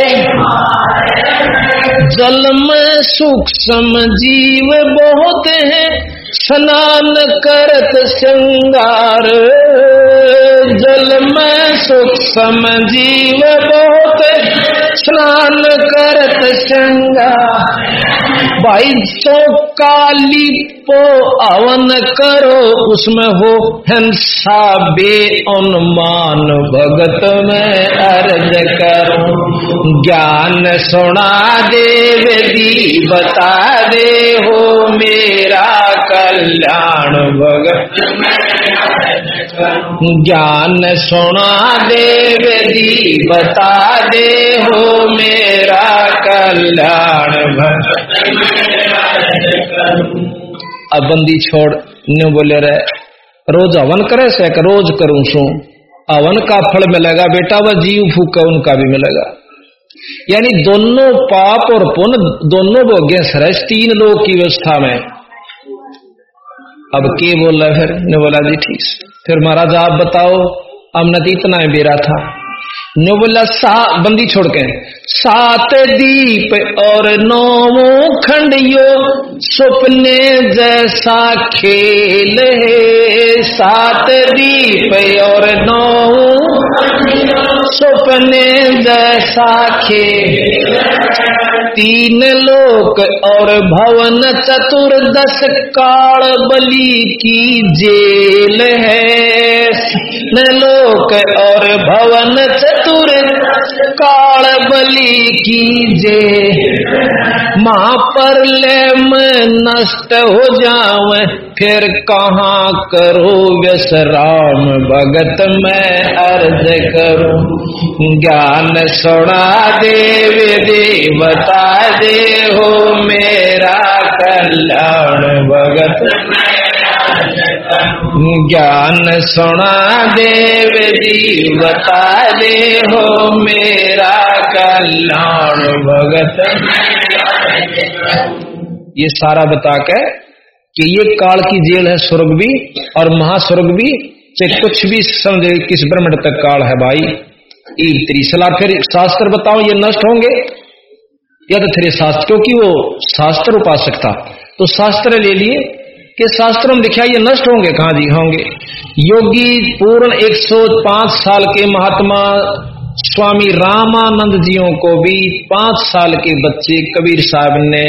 जल में सूक्ष्म जीव बहुत है। स्नान करत श्रृंगार। जल में सूक्ष्म जीव बहुत स्नान करत श्रृंगार। भाई सो काली पो अवन करो, उसमें हो हिंसा बे अनुमान भगत में अर्ज़ करो, ज्ञान सुना देव दी बता दे हो मेरा कल्याण। भगत ज्ञान सुना देव दी बता दे हो मेरा कल्याण अब बंदी छोड़, न्यू बोले रहे रोज हवन करे से रोज करूँ सू। हवन का फल मिलेगा, बेटा वह जीव फूक उनका भी मिलेगा। यानी दोनों पाप और पुण्य, दोनों भोग्य सरस तीन लोग की व्यवस्था में। अब के बोल फिर? ने बोला जी, ठीक। फिर महाराज आप बताओ अमनत इतना ही बेरा था। नो बोला, सा, बंदी छोड़ के। सात दीप और नौ खंडियो सपने जैसा खेल है। सात दीप और नौ सपने जैसा खेल तीन लोक और भवन चतुर्दश काल बलि की जेल है। न लोक और भवन चतुर, काल बलि की जेल माँ पर ले मैं नष्ट हो जाऊँ, फिर कहाँ करो? व्यस राम भगत मैं अर्ज़ करूँ। ज्ञान सुना देव देवता दे हो मेरा कल्याण भगत ज्ञान सुना देव जी, बता दे हो मेरा कल्याण भगत। ये सारा बता के कि ये काल की जेल है स्वर्ग भी और महास्वर्ग भी से कुछ भी समझे किस ब्रह्मण तक काल है भाई। एक त्रिसला फिर शास्त्र बताओ, ये नष्ट होंगे? या तो फिर शास्त्र क्योंकि वो शास्त्र उपासक था तो शास्त्र ले लिए कि शास्त्र में लिखा ये नष्ट होंगे, कहा जी होंगे? योगी पूर्ण 105 साल के महात्मा स्वामी रामानंद जियों को भी पाँच साल के बच्चे कबीर साहब ने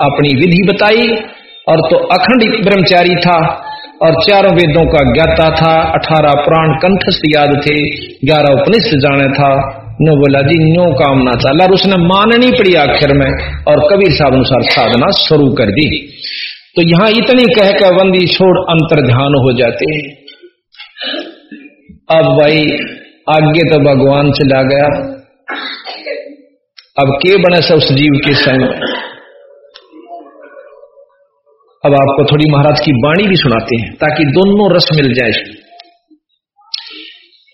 अपनी विधि बताई, और तो अखंड ब्रह्मचारी था, और चारों वेदों का ज्ञाता था, अठारह पुराण कंठस्थ याद थे, ग्यारह उपनिषद जाने था, नो बोला जी, नो काम ना चला और उसने माननी पड़ी आखिर में, और कबीर साहब अनुसार साधना शुरू कर दी। तो यहाँ इतनी कह कर बंदी छोड़ अंतर ध्यान हो जाते। हैं अब भाई, आगे तो भगवान चला गया। अब के बने से उस जीव के संग। अब आपको थोड़ी महाराज की वाणी भी सुनाते हैं, ताकि दोनों रस मिल जाए।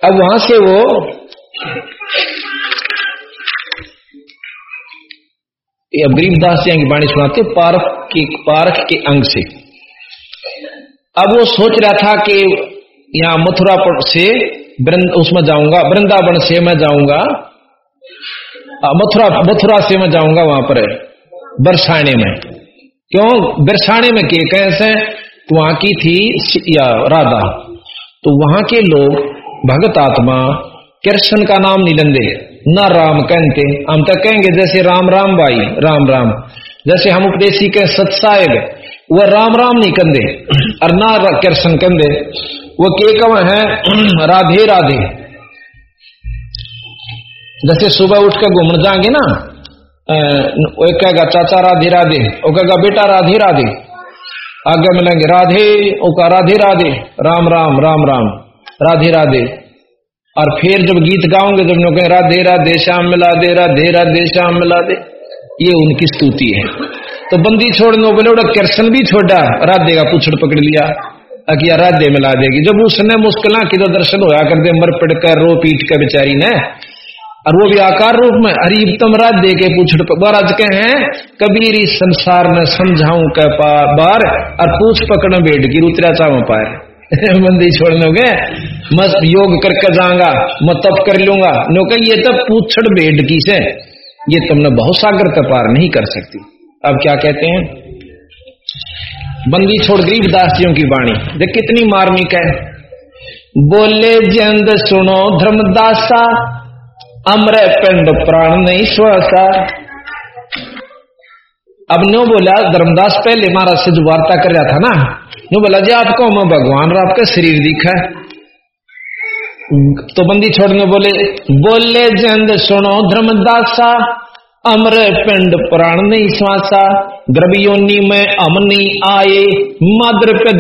अब वहाँ से वो अब गरीबदास जी की वाणी सुनाते पारख के पारख के अंग से। अब वो सोच रहा था कि यहाँ मथुरा से उसमें जाऊँगा, वृंदावन से मैं जाऊँगा। मथुरा मथुरा से मैं जाऊँगा वहाँ पर, बरसाने में। क्यों? बिरसाने में के, कैसे? तो वहाँ की थी या, राधा। तो वहाँ के लोग भगत आत्मा, कृष्ण का नाम नहीं न राम कहते हम तो कहेंगे, जैसे राम राम भाई, राम राम। जैसे हम उपदेशी के सत्सायग वह राम राम नहीं कंदे और ना कृष्ण कंदे वो के कम है, राधे राधे। जैसे सुबह उठ कर घूमने जाएँगे ना वो कहेगा, चाचा राधे राधे। वो कहेगा, बेटा राधे राधे। आगे मिलेंगे, राधे ओका राधे राधे। राम राम राम राम। राधे राधे। और फिर जब गीत गाओगे जब लोग राधे राधे, श्याम मिला दे, राधे राधे, श्याम मिला दे। ये उनकी स्तुति है। तो बंदी छोड़ने बोले, उड़ा कृष्ण भी छोड़ा, राधे का पुछड़ पकड़ लिया। अकिया राधे मिला देगी। जब उसने मुश्किल की तो दर्शन होया कर दे मर पड़ कर रो पीट कर बेचारी ने। और वो भी आकार रूप में हरीब तमरा दे के पूछ महाराज के हैं, कबीर इस संसार में समझाऊं के बार, और पूछ पकड़ बैठ की रुतरा चाव पार मंदी *laughs* छोड़ने मस्त योग करके जाऊँगा मैं तप कर लूँगा। नो कह ये तब पूछड़ बैठ की से, ये तुमने बहुत सागर का पार नहीं कर सकती। अब क्या कहते हैं? बंदी छोड़ गरीब दासियों की वाणी। देख कितनी मार्मिक है बोले, जंद सुनो धर्मदासा, अमर पिंड प्राण नहीं श्वासा। अब नो बोला, धर्मदास पहले महाराज से जो वार्ता कर रहा था ना, नो बोला जी आपको मैं भगवान और आपका शरीर दिखा तो बंदी छोड़ने बोले बोले जंद सुनो धर्मदासा, अमर पिंड प्राण नहीं श्वासा द्रवियोनी में अमनी आए, मद्र पे